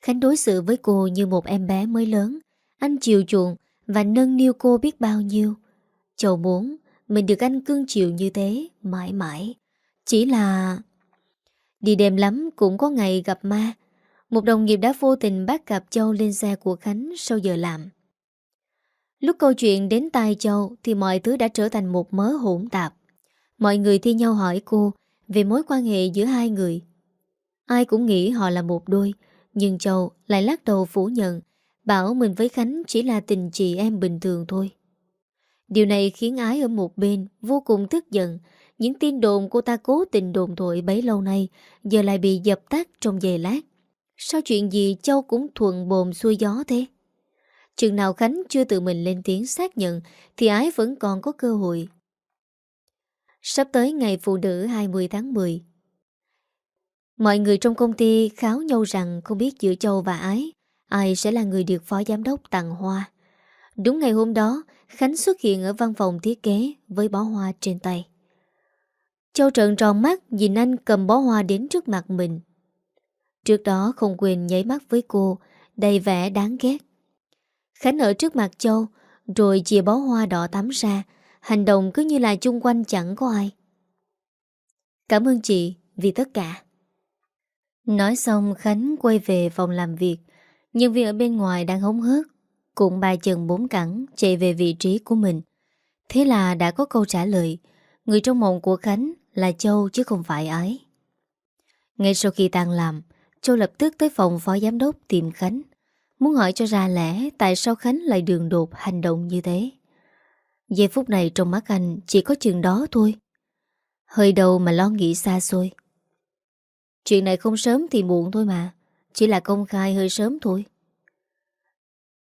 Khánh đối xử với cô như một em bé mới lớn Anh chiều chuộng Và nâng niu cô biết bao nhiêu Châu muốn Mình được anh cưng chiều như thế, Mãi mãi Chỉ là... Đi đêm lắm cũng có ngày gặp ma một đồng nghiệp đã vô tình bắt gặp Châu lên xe của Khánh sau giờ làm. Lúc câu chuyện đến tai Châu thì mọi thứ đã trở thành một mớ hỗn tạp. Mọi người thi nhau hỏi cô về mối quan hệ giữa hai người. Ai cũng nghĩ họ là một đôi, nhưng Châu lại lắc đầu phủ nhận, bảo mình với Khánh chỉ là tình chị em bình thường thôi. Điều này khiến ái ở một bên vô cùng tức giận, những tin đồn cô ta cố tình đồn thổi bấy lâu nay giờ lại bị dập tắt trong giây lát. Sao chuyện gì Châu cũng thuận bồm xuôi gió thế? Chừng nào Khánh chưa tự mình lên tiếng xác nhận thì ái vẫn còn có cơ hội. Sắp tới ngày phụ nữ 20 tháng 10. Mọi người trong công ty kháo nhau rằng không biết giữa Châu và ái ai sẽ là người được phó giám đốc tặng hoa. Đúng ngày hôm đó, Khánh xuất hiện ở văn phòng thiết kế với bó hoa trên tay. Châu trợn tròn mắt nhìn anh cầm bó hoa đến trước mặt mình. Trước đó không quên nháy mắt với cô Đầy vẻ đáng ghét Khánh ở trước mặt Châu Rồi chìa bó hoa đỏ tắm ra Hành động cứ như là chung quanh chẳng có ai Cảm ơn chị vì tất cả Nói xong, Khánh quay về phòng làm việc. Nhân viên ở bên ngoài đang hống hớt. Cũng bài chân bốn cẳng, Chạy về vị trí của mình. Thế là đã có câu trả lời. Người trong mộng của Khánh là Châu chứ không phải ấy Ngay sau khi tan làm, Châu lập tức tới phòng phó giám đốc tìm Khánh. Muốn hỏi cho ra lẽ Tại sao Khánh lại đường đột hành động như thế. Giây phút này trong mắt anh Chỉ có chừng đó thôi. Hơi đầu mà lo nghĩ xa xôi. Chuyện này không sớm thì muộn thôi mà. Chỉ là công khai hơi sớm thôi.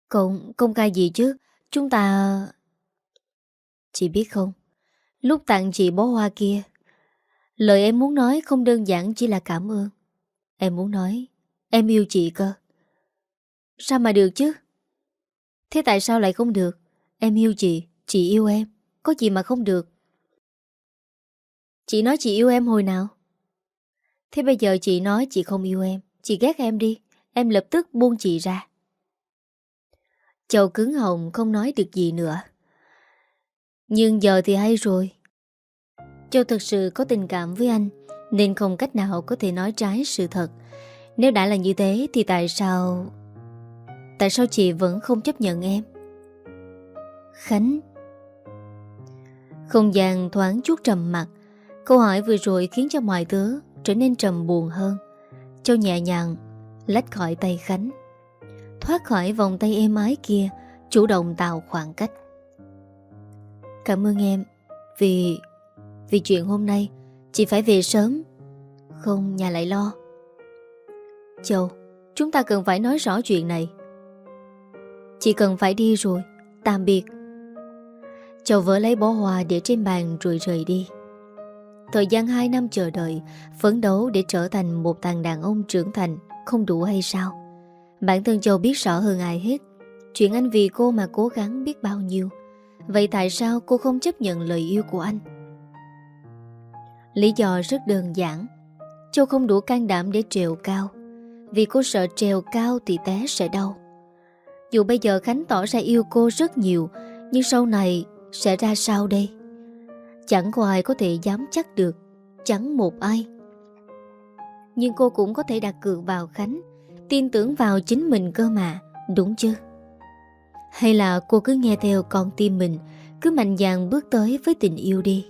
Công, công khai gì chứ? Chúng ta... Chị biết không? Lúc tặng chị bó hoa kia Lời em muốn nói không đơn giản chỉ là cảm ơn. Em muốn nói Em yêu chị cơ. Sao mà được chứ? Thế tại sao lại không được? Em yêu chị, chị yêu em. Có gì mà không được? Chị nói chị yêu em hồi nào? Thế bây giờ chị nói chị không yêu em, Chị ghét em đi, Em lập tức buông chị ra. Châu cứng hồng không nói được gì nữa. Nhưng giờ thì hay rồi. Châu thực sự có tình cảm với anh, Nên không cách nào có thể nói trái sự thật. Nếu đã là như thế thì tại sao Tại sao chị vẫn không chấp nhận em? Khánh. Không gian thoáng chút trầm mặt Câu hỏi vừa rồi khiến cho mọi thứ Trở nên trầm buồn hơn. Châu nhẹ nhàng, Lách khỏi tay Khánh. Thoát khỏi vòng tay êm ái kia, Chủ động tạo khoảng cách. Cảm ơn em, Vì Vì chuyện hôm nay. Chị phải về sớm, Không nhà lại lo. Châu, Chúng ta cần phải nói rõ chuyện này. Chị cần phải đi rồi, Tạm biệt. Châu vỡ lấy bó hoa để trên bàn rồi rời đi. Thời gian 2 năm chờ đợi, Phấn đấu để trở thành một thằng đàn ông trưởng thành, Không đủ hay sao? Bản thân Châu biết rõ hơn ai hết, Chuyện anh vì cô mà cố gắng biết bao nhiêu. Vậy tại sao cô không chấp nhận lời yêu của anh? Lý do rất đơn giản, Châu không đủ can đảm để trèo cao. Vì cô sợ trèo cao thì té sẽ đau. Dù bây giờ Khánh tỏ ra yêu cô rất nhiều, Nhưng sau này sẽ ra sao đây? Chẳng có ai có thể dám chắc được, Chẳng một ai. Nhưng cô cũng có thể đặt cược vào Khánh, Tin tưởng vào chính mình cơ mà, Đúng chứ? Hay là cô cứ nghe theo con tim mình, Cứ mạnh dạn bước tới với tình yêu đi?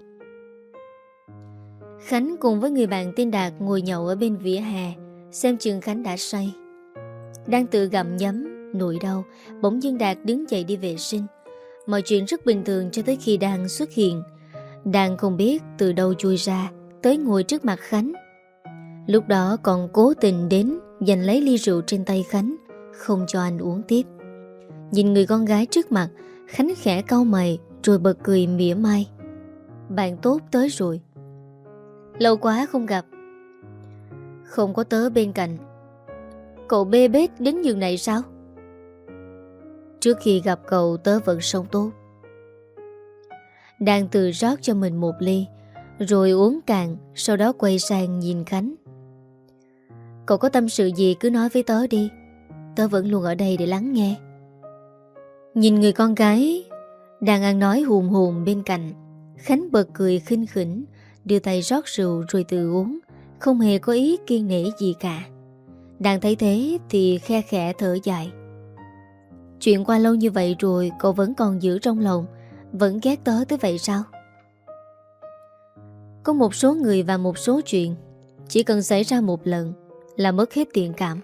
Khánh cùng với người bạn tên Đạt ngồi nhậu ở bên vỉa hè, Xem chừng Khánh đã say. Đang tự gặm nhấm, Nỗi đau, Bỗng dưng Đạt đứng dậy đi vệ sinh. Mọi chuyện rất bình thường cho tới khi đang xuất hiện. Đang không biết từ đâu chui ra, Tới ngồi trước mặt Khánh. Lúc đó còn cố tình đến Giành lấy ly rượu trên tay Khánh, Không cho anh uống tiếp. Nhìn người con gái trước mặt, Khánh khẽ cau mày Rồi bật cười mỉa mai. Bạn tốt tới rồi. Lâu quá không gặp. Không có tớ bên cạnh. Cậu bê bết đến giường này sao? Trước khi gặp cậu, tớ vẫn sống tốt. Đang tự rót cho mình một ly, Rồi uống cạn Sau đó quay sang nhìn Khánh. Cậu có tâm sự gì cứ nói với tớ đi, Tớ vẫn luôn ở đây để lắng nghe. Nhìn người con gái Đang ăn nói hùm hùm bên cạnh, Khánh bật cười khinh khỉnh, Đưa tay rót rượu rồi tự uống, Không hề có ý kiên nể gì cả. Đang thấy thế thì khe khẽ thở dài. Chuyện qua lâu như vậy rồi, Cậu vẫn còn giữ trong lòng vẫn ghét tớ tới vậy sao? Có một số người và một số chuyện, Chỉ cần xảy ra một lần Là mất hết tiền cảm.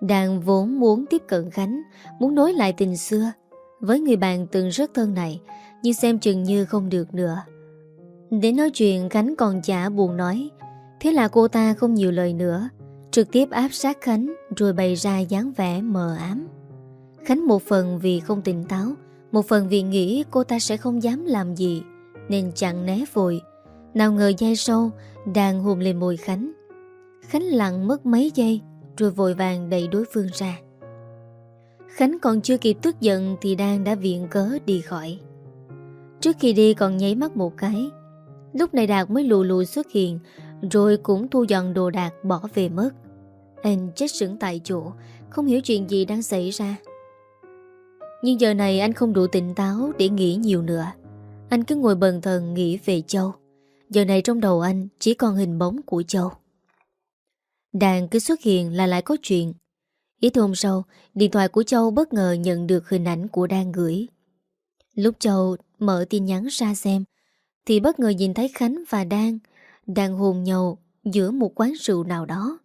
Đang vốn muốn tiếp cận Khánh, Muốn nối lại tình xưa Với người bạn từng rất thân này, Nhưng xem chừng như không được nữa. Để nói chuyện, Khánh còn chả buồn nói. Thế là cô ta không nhiều lời nữa, Trực tiếp áp sát Khánh Rồi bày ra dáng vẻ mờ ám. Khánh một phần vì không tỉnh táo một phần vì nghĩ cô ta sẽ không dám làm gì, Nên chẳng né vội. Nào ngờ dây sâu Đang hùm lên môi Khánh. Khánh lặng mất mấy giây, Rồi vội vàng đẩy đối phương ra. Khánh còn chưa kịp tức giận Thì đang đã viện cớ đi khỏi. Trước khi đi còn nháy mắt một cái. Lúc này Đạt mới lù lù xuất hiện, Rồi cũng thu dọn đồ đạc bỏ về mất. Anh chết sững tại chỗ, Không hiểu chuyện gì đang xảy ra nhưng giờ này anh không đủ tỉnh táo để nghĩ nhiều nữa. Anh cứ ngồi bần thần nghĩ về Châu. Giờ này trong đầu anh chỉ còn hình bóng của Châu. Đàn cứ xuất hiện là lại có chuyện. Ít hôm sau, điện thoại của Châu bất ngờ nhận được hình ảnh của Đan gửi. Lúc Châu mở tin nhắn ra xem, thì bất ngờ nhìn thấy Khánh và Đan đang hồn nhau giữa một quán rượu nào đó.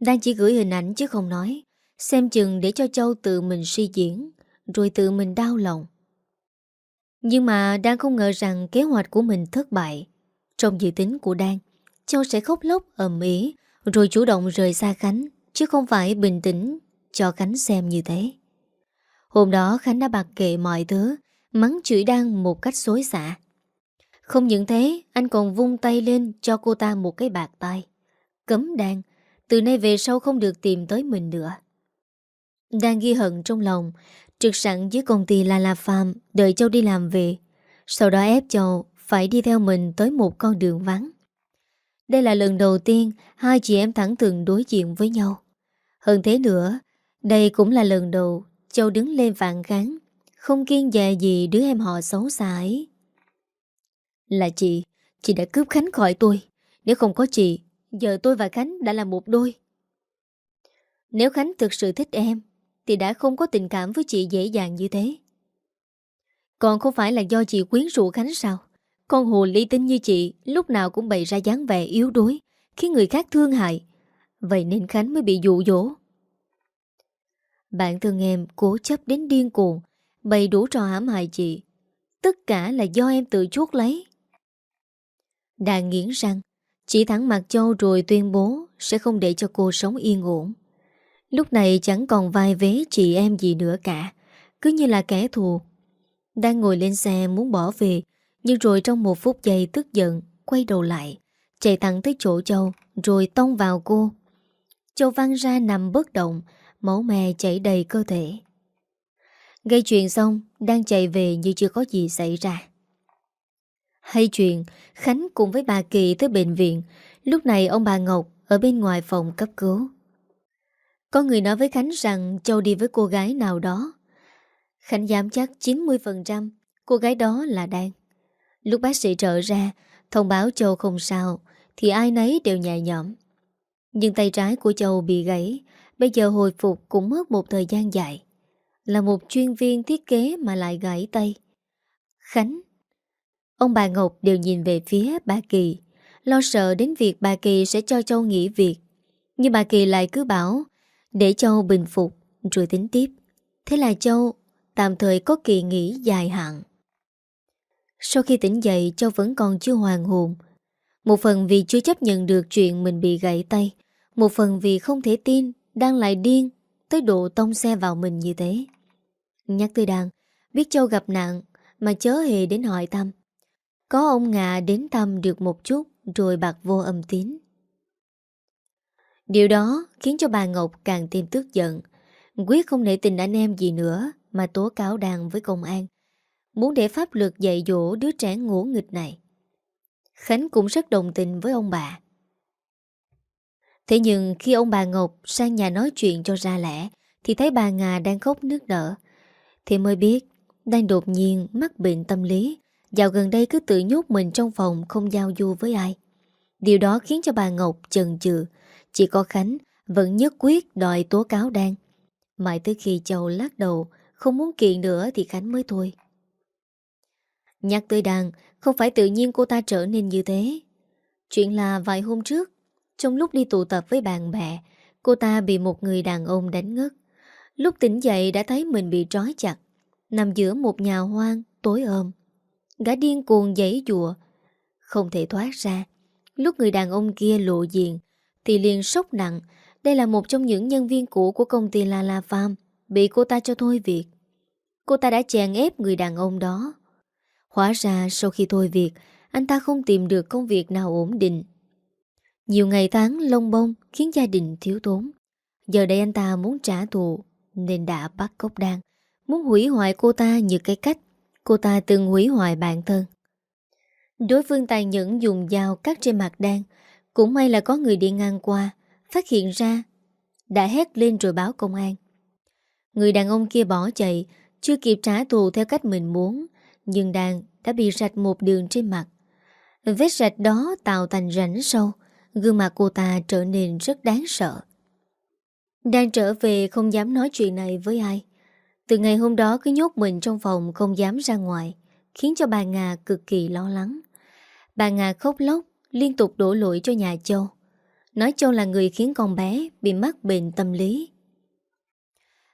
Đan chỉ gửi hình ảnh chứ không nói, xem chừng để cho Châu tự mình suy diễn rồi tự mình đau lòng. Nhưng mà đang không ngờ rằng kế hoạch của mình thất bại. Trong dự tính của Đan, Châu sẽ khóc lóc, ầm ĩ, Rồi chủ động rời xa Khánh, Chứ không phải bình tĩnh cho Khánh xem như thế Hôm đó Khánh đã bạc kệ mọi thứ, Mắng chửi Đan một cách xối xả Không những thế, Anh còn vung tay lên cho cô ta một cái bạc tay, Cấm Đan, Từ nay về sau không được tìm tới mình nữa Đang ghi hận trong lòng Trực sẵn dưới công ty La La Farm, Đợi Châu đi làm về. Sau đó ép Châu phải đi theo mình tới một con đường vắng. Đây là lần đầu tiên Hai chị em thẳng thừng đối diện với nhau. Hơn thế nữa, Đây cũng là lần đầu Châu đứng lên vạn kháng, Không kiên dè gì đứa em họ xấu xa ấy. Là chị Chị đã cướp Khánh khỏi tôi. Nếu không có chị, Giờ tôi và Khánh đã là một đôi. Nếu Khánh thực sự thích em thì đã không có tình cảm với chị dễ dàng như thế. Còn không phải là do chị quyến rũ Khánh sao? Con hồ ly tinh như chị Lúc nào cũng bày ra dáng vẻ yếu đuối, Khiến người khác thương hại. Vậy nên Khánh mới bị dụ dỗ. Bạn thân em cố chấp đến điên cuồng, Bày đủ trò hãm hại chị. Tất cả là do em tự chuốt lấy. Đàn nghiến răng chỉ thẳng mặt Châu rồi tuyên bố Sẽ không để cho cô sống yên ổn. Lúc này chẳng còn vai vế chị em gì nữa cả. Cứ như là kẻ thù. Đang ngồi lên xe muốn bỏ về, Nhưng rồi trong một phút giây tức giận, Quay đầu lại, Chạy thẳng tới chỗ Châu, Rồi tông vào cô. Châu văng ra nằm bất động, Máu me chảy đầy cơ thể. Gây chuyện xong, Đang chạy về như chưa có gì xảy ra. Hay chuyện, Khánh cùng với bà Kỳ tới bệnh viện. Lúc này ông bà Ngọc Ở bên ngoài phòng cấp cứu. Có người nói với Khánh rằng Châu đi với cô gái nào đó. Khánh dám chắc 90% Cô gái đó là Đan Lúc bác sĩ trở ra, Thông báo Châu không sao, Thì ai nấy đều nhẹ nhõm. Nhưng tay trái của Châu bị gãy, Bây giờ hồi phục cũng mất một thời gian dài. Là một chuyên viên thiết kế mà lại gãy tay. Khánh, Ông bà Ngọc đều nhìn về phía bà Kỳ, Lo sợ đến việc bà Kỳ sẽ cho Châu nghỉ việc. Nhưng bà Kỳ lại cứ bảo để Châu bình phục, Rồi tính tiếp. Thế là Châu tạm thời có kỳ nghỉ dài hạn. Sau khi tỉnh dậy, Châu vẫn còn chưa hoàn hồn. Một phần vì chưa chấp nhận được chuyện mình bị gãy tay, Một phần vì không thể tin Đang lại điên Tới độ tông xe vào mình như thế. Nhắc tới Đan, Biết Châu gặp nạn Mà chớ hề đến hỏi thăm. Có ông ngạ đến thăm được một chút, Rồi bạc vô âm tín. Điều đó khiến cho bà Ngọc càng thêm tức giận. Quyết không để tình anh em gì nữa Mà tố cáo đàn với công an. Muốn để pháp luật dạy dỗ đứa trẻ ngỗ nghịch này. Khánh cũng rất đồng tình với ông bà. Thế nhưng khi ông bà Ngọc sang nhà nói chuyện cho ra lẽ, Thì thấy bà Ngà đang khóc nước nở. Thì mới biết Đang đột nhiên mắc bệnh tâm lý. Dạo gần đây cứ tự nhốt mình trong phòng Không giao du với ai. Điều đó khiến cho bà Ngọc chần chừ. Chỉ có Khánh vẫn nhất quyết đòi tố cáo Đan. Mãi tới khi Châu lắc đầu, Không muốn kiện nữa thì Khánh mới thôi. Nhắc tới Đan, Không phải tự nhiên cô ta trở nên như thế. Chuyện là vài hôm trước, Trong lúc đi tụ tập với bạn bè, Cô ta bị một người đàn ông đánh ngất. Lúc tỉnh dậy đã thấy mình bị trói chặt, Nằm giữa một nhà hoang tối ôm Gã điên cuồng giấy dùa Không thể thoát ra. Lúc người đàn ông kia lộ diện thì liền sốc nặng. Đây là một trong những nhân viên cũ của công ty La La Farm. Bị cô ta cho thôi việc. Cô ta đã chèn ép người đàn ông đó. Hóa ra sau khi thôi việc, Anh ta không tìm được công việc nào ổn định. Nhiều ngày tháng lông bông Khiến gia đình thiếu tốn Giờ đây anh ta muốn trả thù, Nên đã bắt cốc đan. Muốn hủy hoại cô ta như cái cách Cô ta từng hủy hoại bản thân. Đối phương tài nhẫn dùng dao cắt trên mặt đan cũng may là có người đi ngang qua Phát hiện ra Đã hét lên rồi báo công an. Người đàn ông kia bỏ chạy Chưa kịp trả thù theo cách mình muốn Nhưng đàn đã bị rạch một đường trên mặt. Vết rạch đó tạo thành rãnh sâu Gương mặt cô ta trở nên rất đáng sợ. Đang trở về không dám nói chuyện này với ai. Từ ngày hôm đó cứ nhốt mình trong phòng không dám ra ngoài, khiến cho bà nga cực kỳ lo lắng. Bà nga khóc lóc, liên tục đổ lỗi cho nhà Châu. Nói Châu là người khiến con bé bị mắc bệnh tâm lý.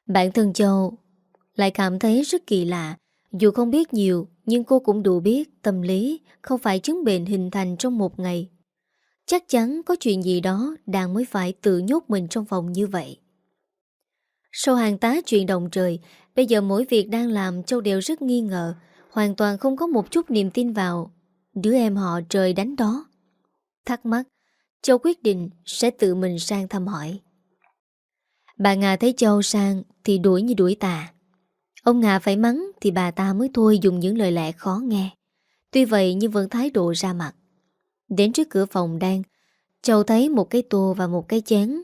Bản thân Châu lại cảm thấy rất kỳ lạ, dù không biết nhiều Nhưng cô cũng đủ biết tâm lý không phải chứng bệnh hình thành trong một ngày. Chắc chắn có chuyện gì đó đang mới phải tự nhốt mình trong phòng như vậy. Sau hàng tá chuyện động trời, bây giờ mỗi việc đang làm Châu đều rất nghi ngờ, hoàn toàn không có một chút niềm tin vào đứa em họ trời đánh đó. Thắc mắc, Châu quyết định sẽ tự mình sang thăm hỏi. Bà Nga thấy Châu sang thì đuổi như đuổi tà. Ông Nga phải mắng thì bà ta mới thôi dùng những lời lẽ khó nghe. Tuy vậy nhưng vẫn thái độ ra mặt. Đến trước cửa phòng đang, Châu thấy một cái tô và một cái chén.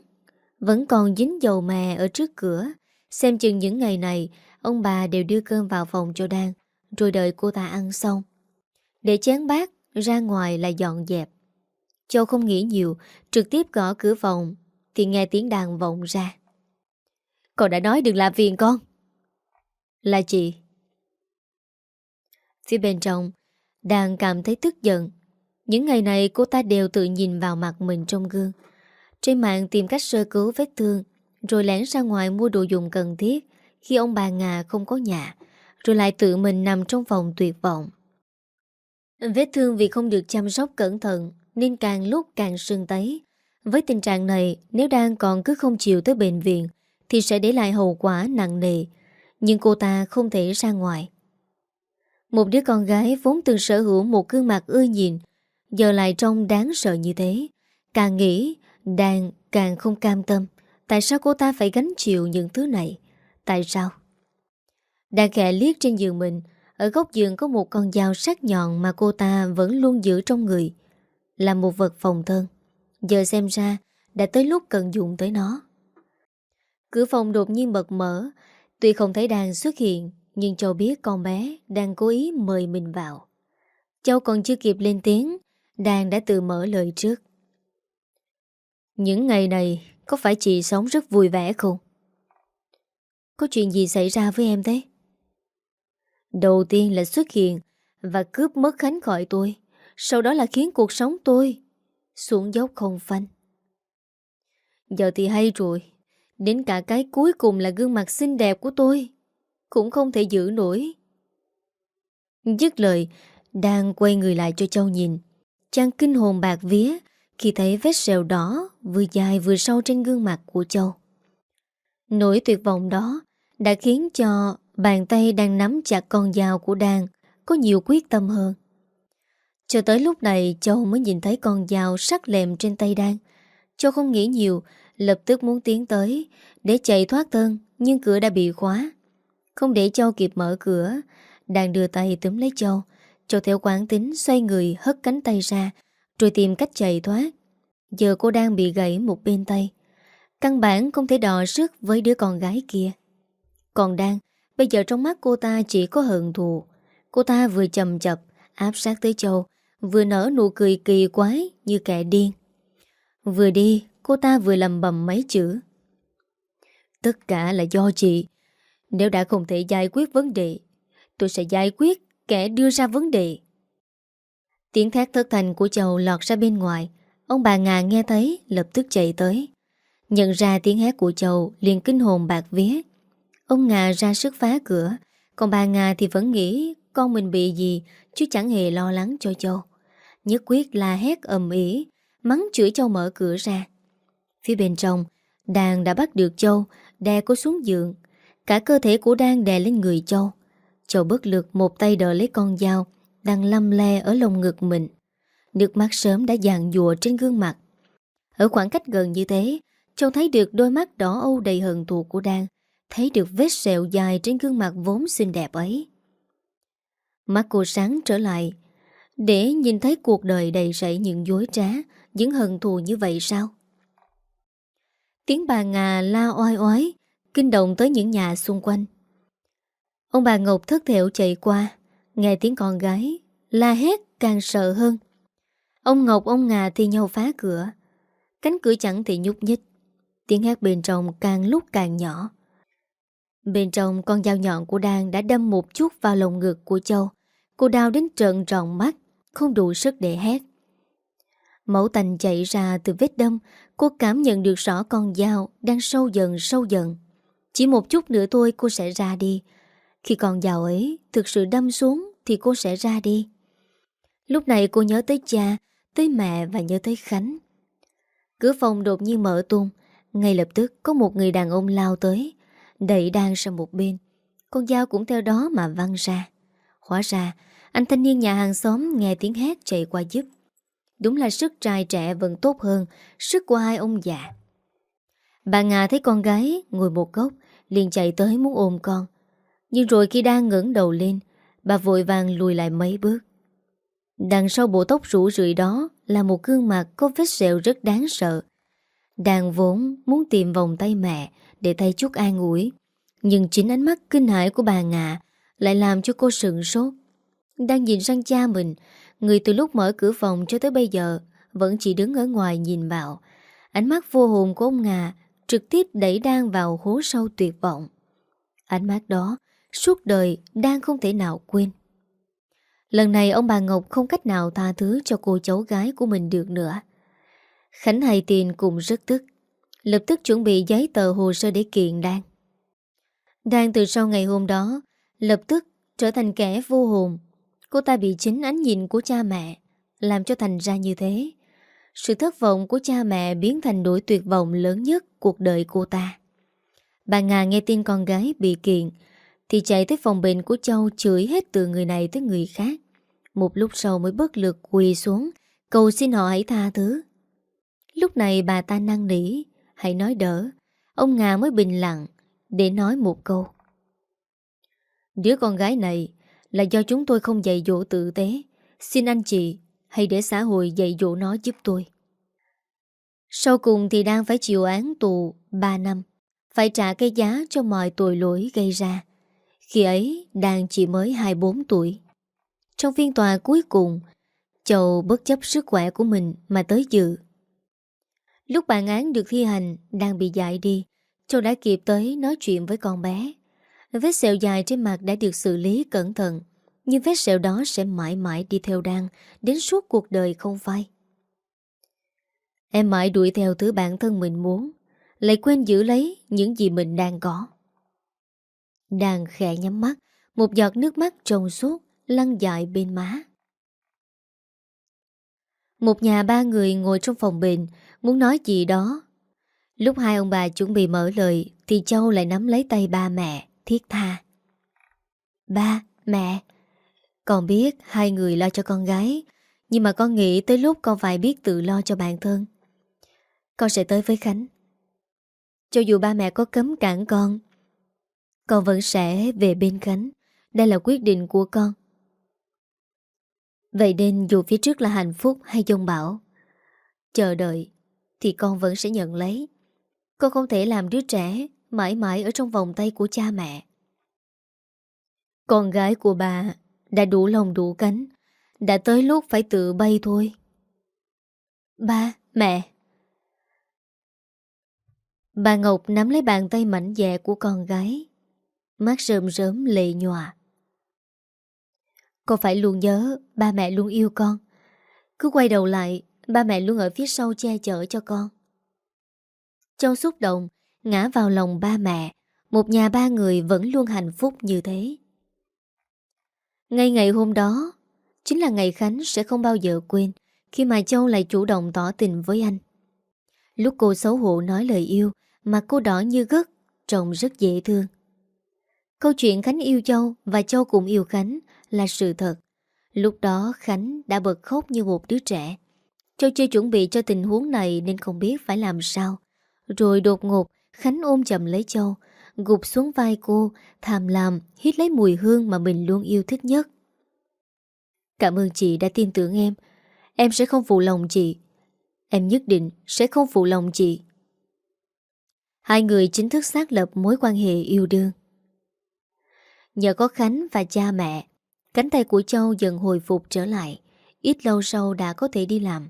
Vẫn còn dính dầu mè ở trước cửa. Xem chừng những ngày này, ông bà đều đưa cơm vào phòng cho Đan, rồi đợi cô ta ăn xong. Để chén bát, ra ngoài là dọn dẹp. Châu không nghĩ nhiều, trực tiếp gõ cửa phòng, thì nghe tiếng đàn vọng ra. Cậu đã nói đừng làm phiền con. Là chị. Phía bên trong, đàn cảm thấy tức giận. Những ngày này cô ta đều tự nhìn vào mặt mình trong gương. Trên mạng tìm cách sơ cứu vết thương, rồi lén ra ngoài mua đồ dùng cần thiết khi ông bà Ngà không có nhà, rồi lại tự mình nằm trong phòng tuyệt vọng. Vết thương vì không được chăm sóc cẩn thận nên càng lúc càng sưng tấy. Với tình trạng này, nếu đang còn cứ không chịu tới bệnh viện thì sẽ để lại hậu quả nặng nề. Nhưng cô ta không thể ra ngoài. Một đứa con gái vốn từng sở hữu một gương mặt ưa nhìn, giờ lại trông đáng sợ như thế. Càng nghĩ, đang càng không cam tâm. Tại sao cô ta phải gánh chịu những thứ này? Tại sao? Đang khẽ liếc trên giường mình, ở góc giường có một con dao sắc nhọn mà cô ta vẫn luôn giữ trong người. Là một vật phòng thân. Giờ xem ra, đã tới lúc cần dùng tới nó. Cửa phòng đột nhiên bật mở, tuy không thấy đàn xuất hiện, nhưng Châu biết con bé đang cố ý mời mình vào. Châu còn chưa kịp lên tiếng, Đàn đã tự mở lời trước. Những ngày này, có phải chị sống rất vui vẻ không? Có chuyện gì xảy ra với em thế? Đầu tiên là xuất hiện và cướp mất Khánh khỏi tôi. Sau đó là khiến cuộc sống tôi xuống dốc không phanh. Giờ thì hay rồi. Đến cả cái cuối cùng là gương mặt xinh đẹp của tôi. Cũng không thể giữ nổi. Dứt lời, đang quay người lại cho Châu nhìn. Chàng kinh hồn bạc vía khi thấy vết sẹo đỏ vừa dài vừa sâu trên gương mặt của Châu. Nỗi tuyệt vọng đó đã khiến cho bàn tay đang nắm chặt con dao của Đan có nhiều quyết tâm hơn. Cho tới lúc này Châu mới nhìn thấy con dao sắc lẹm trên tay Đan. Châu không nghĩ nhiều, lập tức muốn tiến tới để chạy thoát thân, nhưng cửa đã bị khóa. Không để Châu kịp mở cửa, Đan đưa tay túm lấy Châu. Châu theo quán tính xoay người hất cánh tay ra, rồi tìm cách chạy thoát. Giờ cô đang bị gãy một bên tay. Căn bản không thể đò sức với đứa con gái kia. Còn Đan, bây giờ trong mắt cô ta chỉ có hận thù. Cô ta vừa chầm chập, áp sát tới Châu, vừa nở nụ cười kỳ quái như kẻ điên. Vừa đi, cô ta vừa lầm bầm mấy chữ. Tất cả là do chị. Nếu đã không thể giải quyết vấn đề, tôi sẽ giải quyết kẻ đưa ra vấn đề. Tiếng thét thất thành của Châu lọt ra bên ngoài. Ông bà ngà nghe thấy, lập tức chạy tới. Nhận ra tiếng hét của Châu liền kinh hồn bạc vía. Ông Ngà ra sức phá cửa, còn bà Ngà thì vẫn nghĩ con mình bị gì chứ chẳng hề lo lắng cho Châu. Nhất quyết la hét ầm ĩ, mắng chửi Châu mở cửa ra. Phía bên trong, Đàn đã bắt được Châu, đè cô xuống giường. Cả cơ thể của Đan đè lên người Châu. Châu bất lực một tay đỡ lấy con dao, đang lâm le ở lồng ngực mình. Nước mắt sớm đã dàn dùa trên gương mặt. Ở khoảng cách gần như thế, Châu thấy được đôi mắt đỏ âu đầy hận thù của Đan, thấy được vết sẹo dài trên gương mặt vốn xinh đẹp ấy. Mắt cô sáng trở lại, để nhìn thấy cuộc đời đầy rẫy những dối trá, những hận thù như vậy sao? Tiếng bà Ngà la oai oái, kinh động tới những nhà xung quanh. Ông bà Ngọc thất thểu chạy qua, nghe tiếng con gái, la hét càng sợ hơn. Ông Ngọc ông Ngà thì nhau phá cửa, cánh cửa chẳng thể nhúc nhích. Tiếng hát bên trong càng lúc càng nhỏ. Bên trong con dao nhọn của Đan đã đâm một chút vào lồng ngực của Châu. Cô đau đến trợn tròn mắt, không đủ sức để hét. Mẫu tành chạy ra từ vết đâm, cô cảm nhận được rõ con dao đang sâu dần sâu dần. Chỉ một chút nữa thôi cô sẽ ra đi. Khi con dao ấy thực sự đâm xuống Thì cô sẽ ra đi Lúc này cô nhớ tới cha Tới mẹ và nhớ tới Khánh Cửa phòng đột nhiên mở tung Ngay lập tức có một người đàn ông lao tới Đẩy đang sang một bên Con dao cũng theo đó mà văng ra Hóa ra anh thanh niên nhà hàng xóm nghe tiếng hét chạy qua giúp. Đúng là sức trai trẻ vẫn tốt hơn Sức của hai ông già. Bà Nga thấy con gái ngồi một góc, liền chạy tới muốn ôm con. Nhưng rồi khi đang ngẩng đầu lên, Bà vội vàng lùi lại mấy bước. Đằng sau bộ tóc rủ rượi đó Là một gương mặt có vết sẹo rất đáng sợ. Đàn vốn muốn tìm vòng tay mẹ Để thay chút an ủi, Nhưng chính ánh mắt kinh hãi của bà Nga Lại làm cho cô sừng sốt. Đang nhìn sang cha mình Người từ lúc mở cửa phòng cho tới bây giờ Vẫn chỉ đứng ở ngoài nhìn vào Ánh mắt vô hồn của ông ngà Trực tiếp đẩy Đan vào hố sâu tuyệt vọng Ánh mắt đó Suốt đời Đan không thể nào quên Lần này ông bà Ngọc không cách nào tha thứ cho cô cháu gái của mình được nữa. Khánh hay tiền cũng rất tức. Lập tức chuẩn bị giấy tờ hồ sơ để kiện Đan. Đan từ sau ngày hôm đó, lập tức trở thành kẻ vô hồn. Cô ta bị chính ánh nhìn của cha mẹ, làm cho thành ra như thế. Sự thất vọng của cha mẹ biến thành nỗi tuyệt vọng lớn nhất cuộc đời cô ta. Bà Nga nghe tin con gái bị kiện, thì chạy tới phòng bệnh của Châu chửi hết từ người này tới người khác. Một lúc sau mới bất lực quỳ xuống, cầu xin họ hãy tha thứ. Lúc này bà ta năng nỉ, hãy nói đỡ. Ông Nga mới bình lặng để nói một câu. Đứa con gái này là do chúng tôi không dạy dỗ tử tế. Xin anh chị hãy để xã hội dạy dỗ nó giúp tôi. Sau cùng thì đang phải chịu án tù 3 năm, phải trả cái giá cho mọi tội lỗi gây ra. Khi ấy đang chỉ mới 24 tuổi Trong phiên tòa cuối cùng Châu bất chấp sức khỏe của mình mà tới dự Lúc bản án được thi hành Đang bị dại đi Châu đã kịp tới nói chuyện với con bé Vết sẹo dài trên mặt đã được xử lý cẩn thận, Nhưng vết sẹo đó sẽ mãi mãi đi theo Đan, Đến suốt cuộc đời không phai. Em mãi đuổi theo thứ bản thân mình muốn, Lại quên giữ lấy những gì mình đang có. Đang khẽ nhắm mắt, Một giọt nước mắt trồng suốt, Lăn dại bên má. Một nhà ba người ngồi trong phòng bệnh, Muốn nói gì đó. Lúc hai ông bà chuẩn bị mở lời, Thì Châu lại nắm lấy tay ba mẹ. Thiết tha. Ba, mẹ Con biết hai người lo cho con gái Nhưng mà con nghĩ tới lúc con phải biết tự lo cho bản thân. Con sẽ tới với Khánh. Cho dù ba mẹ có cấm cản con con vẫn sẽ về bên Khánh. Đây là quyết định của con. Vậy nên dù phía trước là hạnh phúc hay dông bão Chờ đợi Thì con vẫn sẽ nhận lấy. Con không thể làm đứa trẻ Mãi mãi ở trong vòng tay của cha mẹ. Con gái của bà Đã đủ lòng đủ cánh Đã tới lúc phải tự bay thôi. Ba, mẹ. Bà Ngọc nắm lấy bàn tay mảnh dẹ của con gái Mắt rơm rớm lệ nhòa. Con phải luôn nhớ Ba mẹ luôn yêu con? Cứ quay đầu lại Ba mẹ luôn ở phía sau che chở cho con. Châu xúc động Ngã vào lòng ba mẹ, Một nhà ba người vẫn luôn hạnh phúc như thế Ngay ngày hôm đó, Chính là ngày Khánh sẽ không bao giờ quên Khi mà Châu lại chủ động tỏ tình với anh Lúc cô xấu hổ nói lời yêu Mặt cô đỏ như gất Trông rất dễ thương Câu chuyện Khánh yêu Châu và Châu cũng yêu Khánh là sự thật. Lúc đó Khánh đã bật khóc như một đứa trẻ. Châu chưa chuẩn bị cho tình huống này nên không biết phải làm sao. Rồi đột ngột Khánh ôm chậm lấy Châu, gục xuống vai cô, thàm làm, hít lấy mùi hương mà mình luôn yêu thích nhất. Cảm ơn chị đã tin tưởng em. Em sẽ không phụ lòng chị. Em nhất định sẽ không phụ lòng chị. Hai người chính thức xác lập mối quan hệ yêu đương. Nhờ có Khánh và cha mẹ Cánh tay của Châu dần hồi phục trở lại Ít lâu sau đã có thể đi làm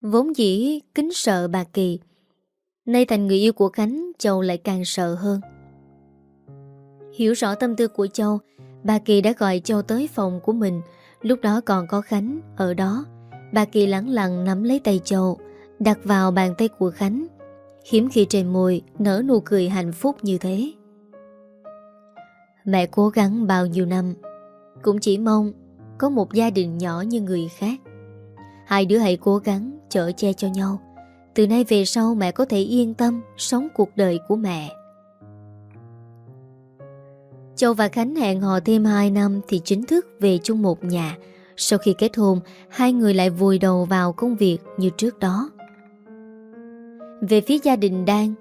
Vốn dĩ kính sợ bà Kỳ Nay thành người yêu của Khánh, Châu lại càng sợ hơn. Hiểu rõ tâm tư của Châu, Bà Kỳ đã gọi Châu tới phòng của mình. Lúc đó còn có Khánh ở đó. Bà Kỳ lắng lặng nắm lấy tay Châu, Đặt vào bàn tay của Khánh. Hiếm khi trên môi nở nụ cười hạnh phúc như thế. Mẹ cố gắng bao nhiêu năm, Cũng chỉ mong có một gia đình nhỏ như người khác. Hai đứa hãy cố gắng chở che cho nhau. Từ nay về sau mẹ có thể yên tâm Sống cuộc đời của mẹ. Châu và Khánh hẹn hò thêm 2 năm Thì chính thức về chung một nhà. Sau khi kết hôn, Hai người lại vùi đầu vào công việc như trước đó. Về phía gia đình Đan,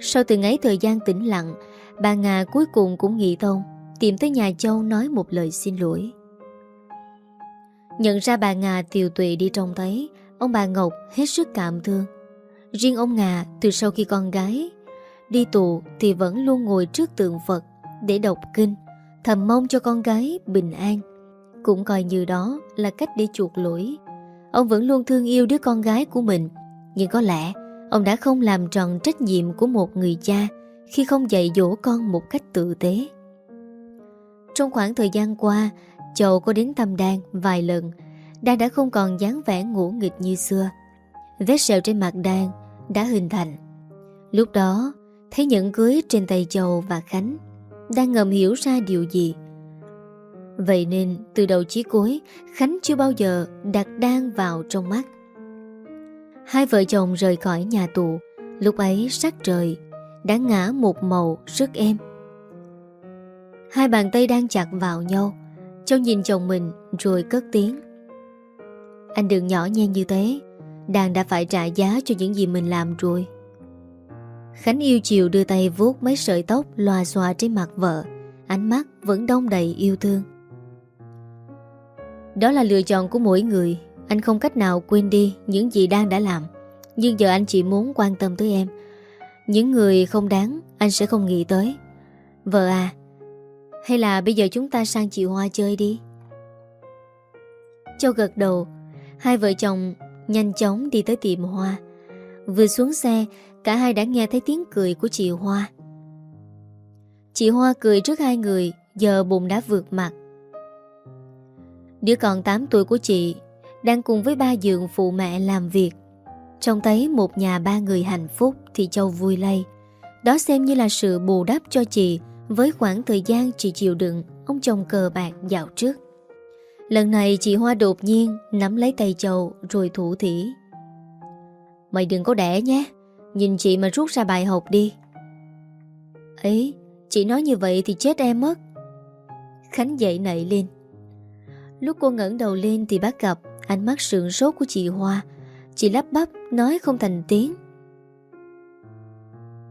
Sau từng ấy thời gian tĩnh lặng, Bà Nga cuối cùng cũng nghĩ thông Tìm tới nhà Châu nói một lời xin lỗi. Nhận ra bà Nga tiều tụy đi trông thấy Ông bà Ngọc hết sức cảm thương. Riêng ông ngà, từ sau khi con gái Đi tù thì vẫn luôn ngồi trước tượng Phật Để đọc kinh, Thầm mong cho con gái bình an. Cũng coi như đó là cách để chuộc lỗi. Ông vẫn luôn thương yêu đứa con gái của mình. Nhưng có lẽ, Ông đã không làm tròn trách nhiệm của một người cha Khi không dạy dỗ con một cách tử tế. Trong khoảng thời gian qua Châu có đến thăm Đan vài lần, Đan đã không còn dáng vẻ ngủ nghịch như xưa. Vết sẹo trên mặt Đan đã hình thành. Lúc đó, Thấy nhẫn cưới trên tay Châu và Khánh Đang ngầm hiểu ra điều gì. Vậy nên, từ đầu chí cuối, Khánh chưa bao giờ đặt Đan vào trong mắt. Hai vợ chồng rời khỏi nhà tù, Lúc ấy sắc trời Đã ngã một màu rất êm. Hai bàn tay đang chặt vào nhau, Châu nhìn chồng mình rồi cất tiếng. Anh đừng nhỏ nhen như thế Đàn đã phải trả giá cho những gì mình làm rồi. Khánh yêu chiều đưa tay vuốt mấy sợi tóc loa xòa trên mặt vợ. Ánh mắt vẫn đông đầy yêu thương. Đó là lựa chọn của mỗi người. Anh không cách nào quên đi những gì đang đã làm. Nhưng giờ anh chỉ muốn quan tâm tới em. Những người không đáng, Anh sẽ không nghĩ tới. Vợ à hay là bây giờ chúng ta sang chị Hoa chơi đi? Châu gật đầu. Hai vợ chồng nhanh chóng đi tới tiệm Hoa. Vừa xuống xe, Cả hai đã nghe thấy tiếng cười của chị Hoa. Chị Hoa cười trước hai người, Giờ bụng đã vượt mặt. Đứa con 8 tuổi của chị Đang cùng với ba dượng phụ mẹ làm việc. Trông thấy một nhà ba người hạnh phúc Thì Châu vui lây. Đó xem như là sự bù đắp cho chị với khoảng thời gian chị chịu đựng Ông chồng cờ bạc dạo trước. Lần này chị Hoa đột nhiên Nắm lấy tay Châu rồi thủ thỉ. Mày đừng có đẻ nhé, Nhìn chị mà rút ra bài học đi. Ấy, Chị nói như vậy thì chết em mất. Khánh dậy nảy lên. Lúc cô ngẩng đầu lên thì bắt gặp Ánh mắt sượng sốt của chị Hoa. Chị lắp bắp nói không thành tiếng.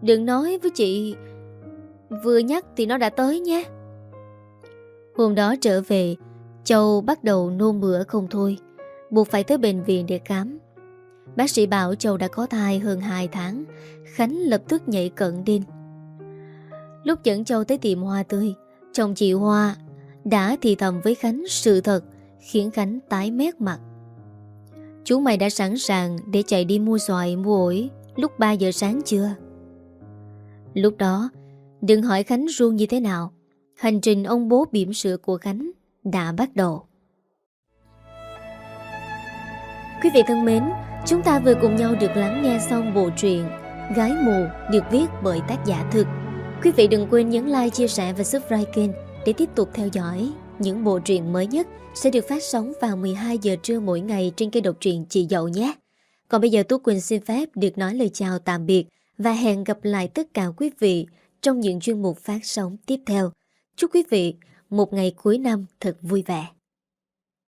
Đừng nói với chị, Vừa nhắc thì nó đã tới nhé. Hôm đó trở về Châu bắt đầu nôn mửa không thôi, Buộc phải tới bệnh viện để khám. Bác sĩ bảo Châu đã có thai hơn 2 tháng, Khánh lập tức nhảy cận đinh Lúc dẫn Châu tới tiệm hoa tươi, Chồng chị Hoa đã thì thầm với Khánh sự thật, Khiến Khánh tái mét mặt. Chú mày đã sẵn sàng để chạy đi mua xoài mua ổi Lúc 3 giờ sáng chưa? Lúc đó, Đừng hỏi Khánh ruông như thế nào. Hành trình ông bố bỉm sữa của Khánh đã bắt đầu. Quý vị thân mến Chúng ta vừa cùng nhau được lắng nghe xong bộ truyện Gái mù được viết bởi tác giả thực. Quý vị đừng quên nhấn like, chia sẻ và subscribe kênh Để tiếp tục theo dõi những bộ truyện mới nhất Sẽ được phát sóng vào 12 giờ trưa mỗi ngày Trên kênh độc truyện Chị Dậu nhé. Còn bây giờ Tú Quỳnh xin phép được nói lời chào tạm biệt Và hẹn gặp lại tất cả quý vị trong những chuyên mục phát sóng tiếp theo. Chúc quý vị một ngày cuối năm thật vui vẻ.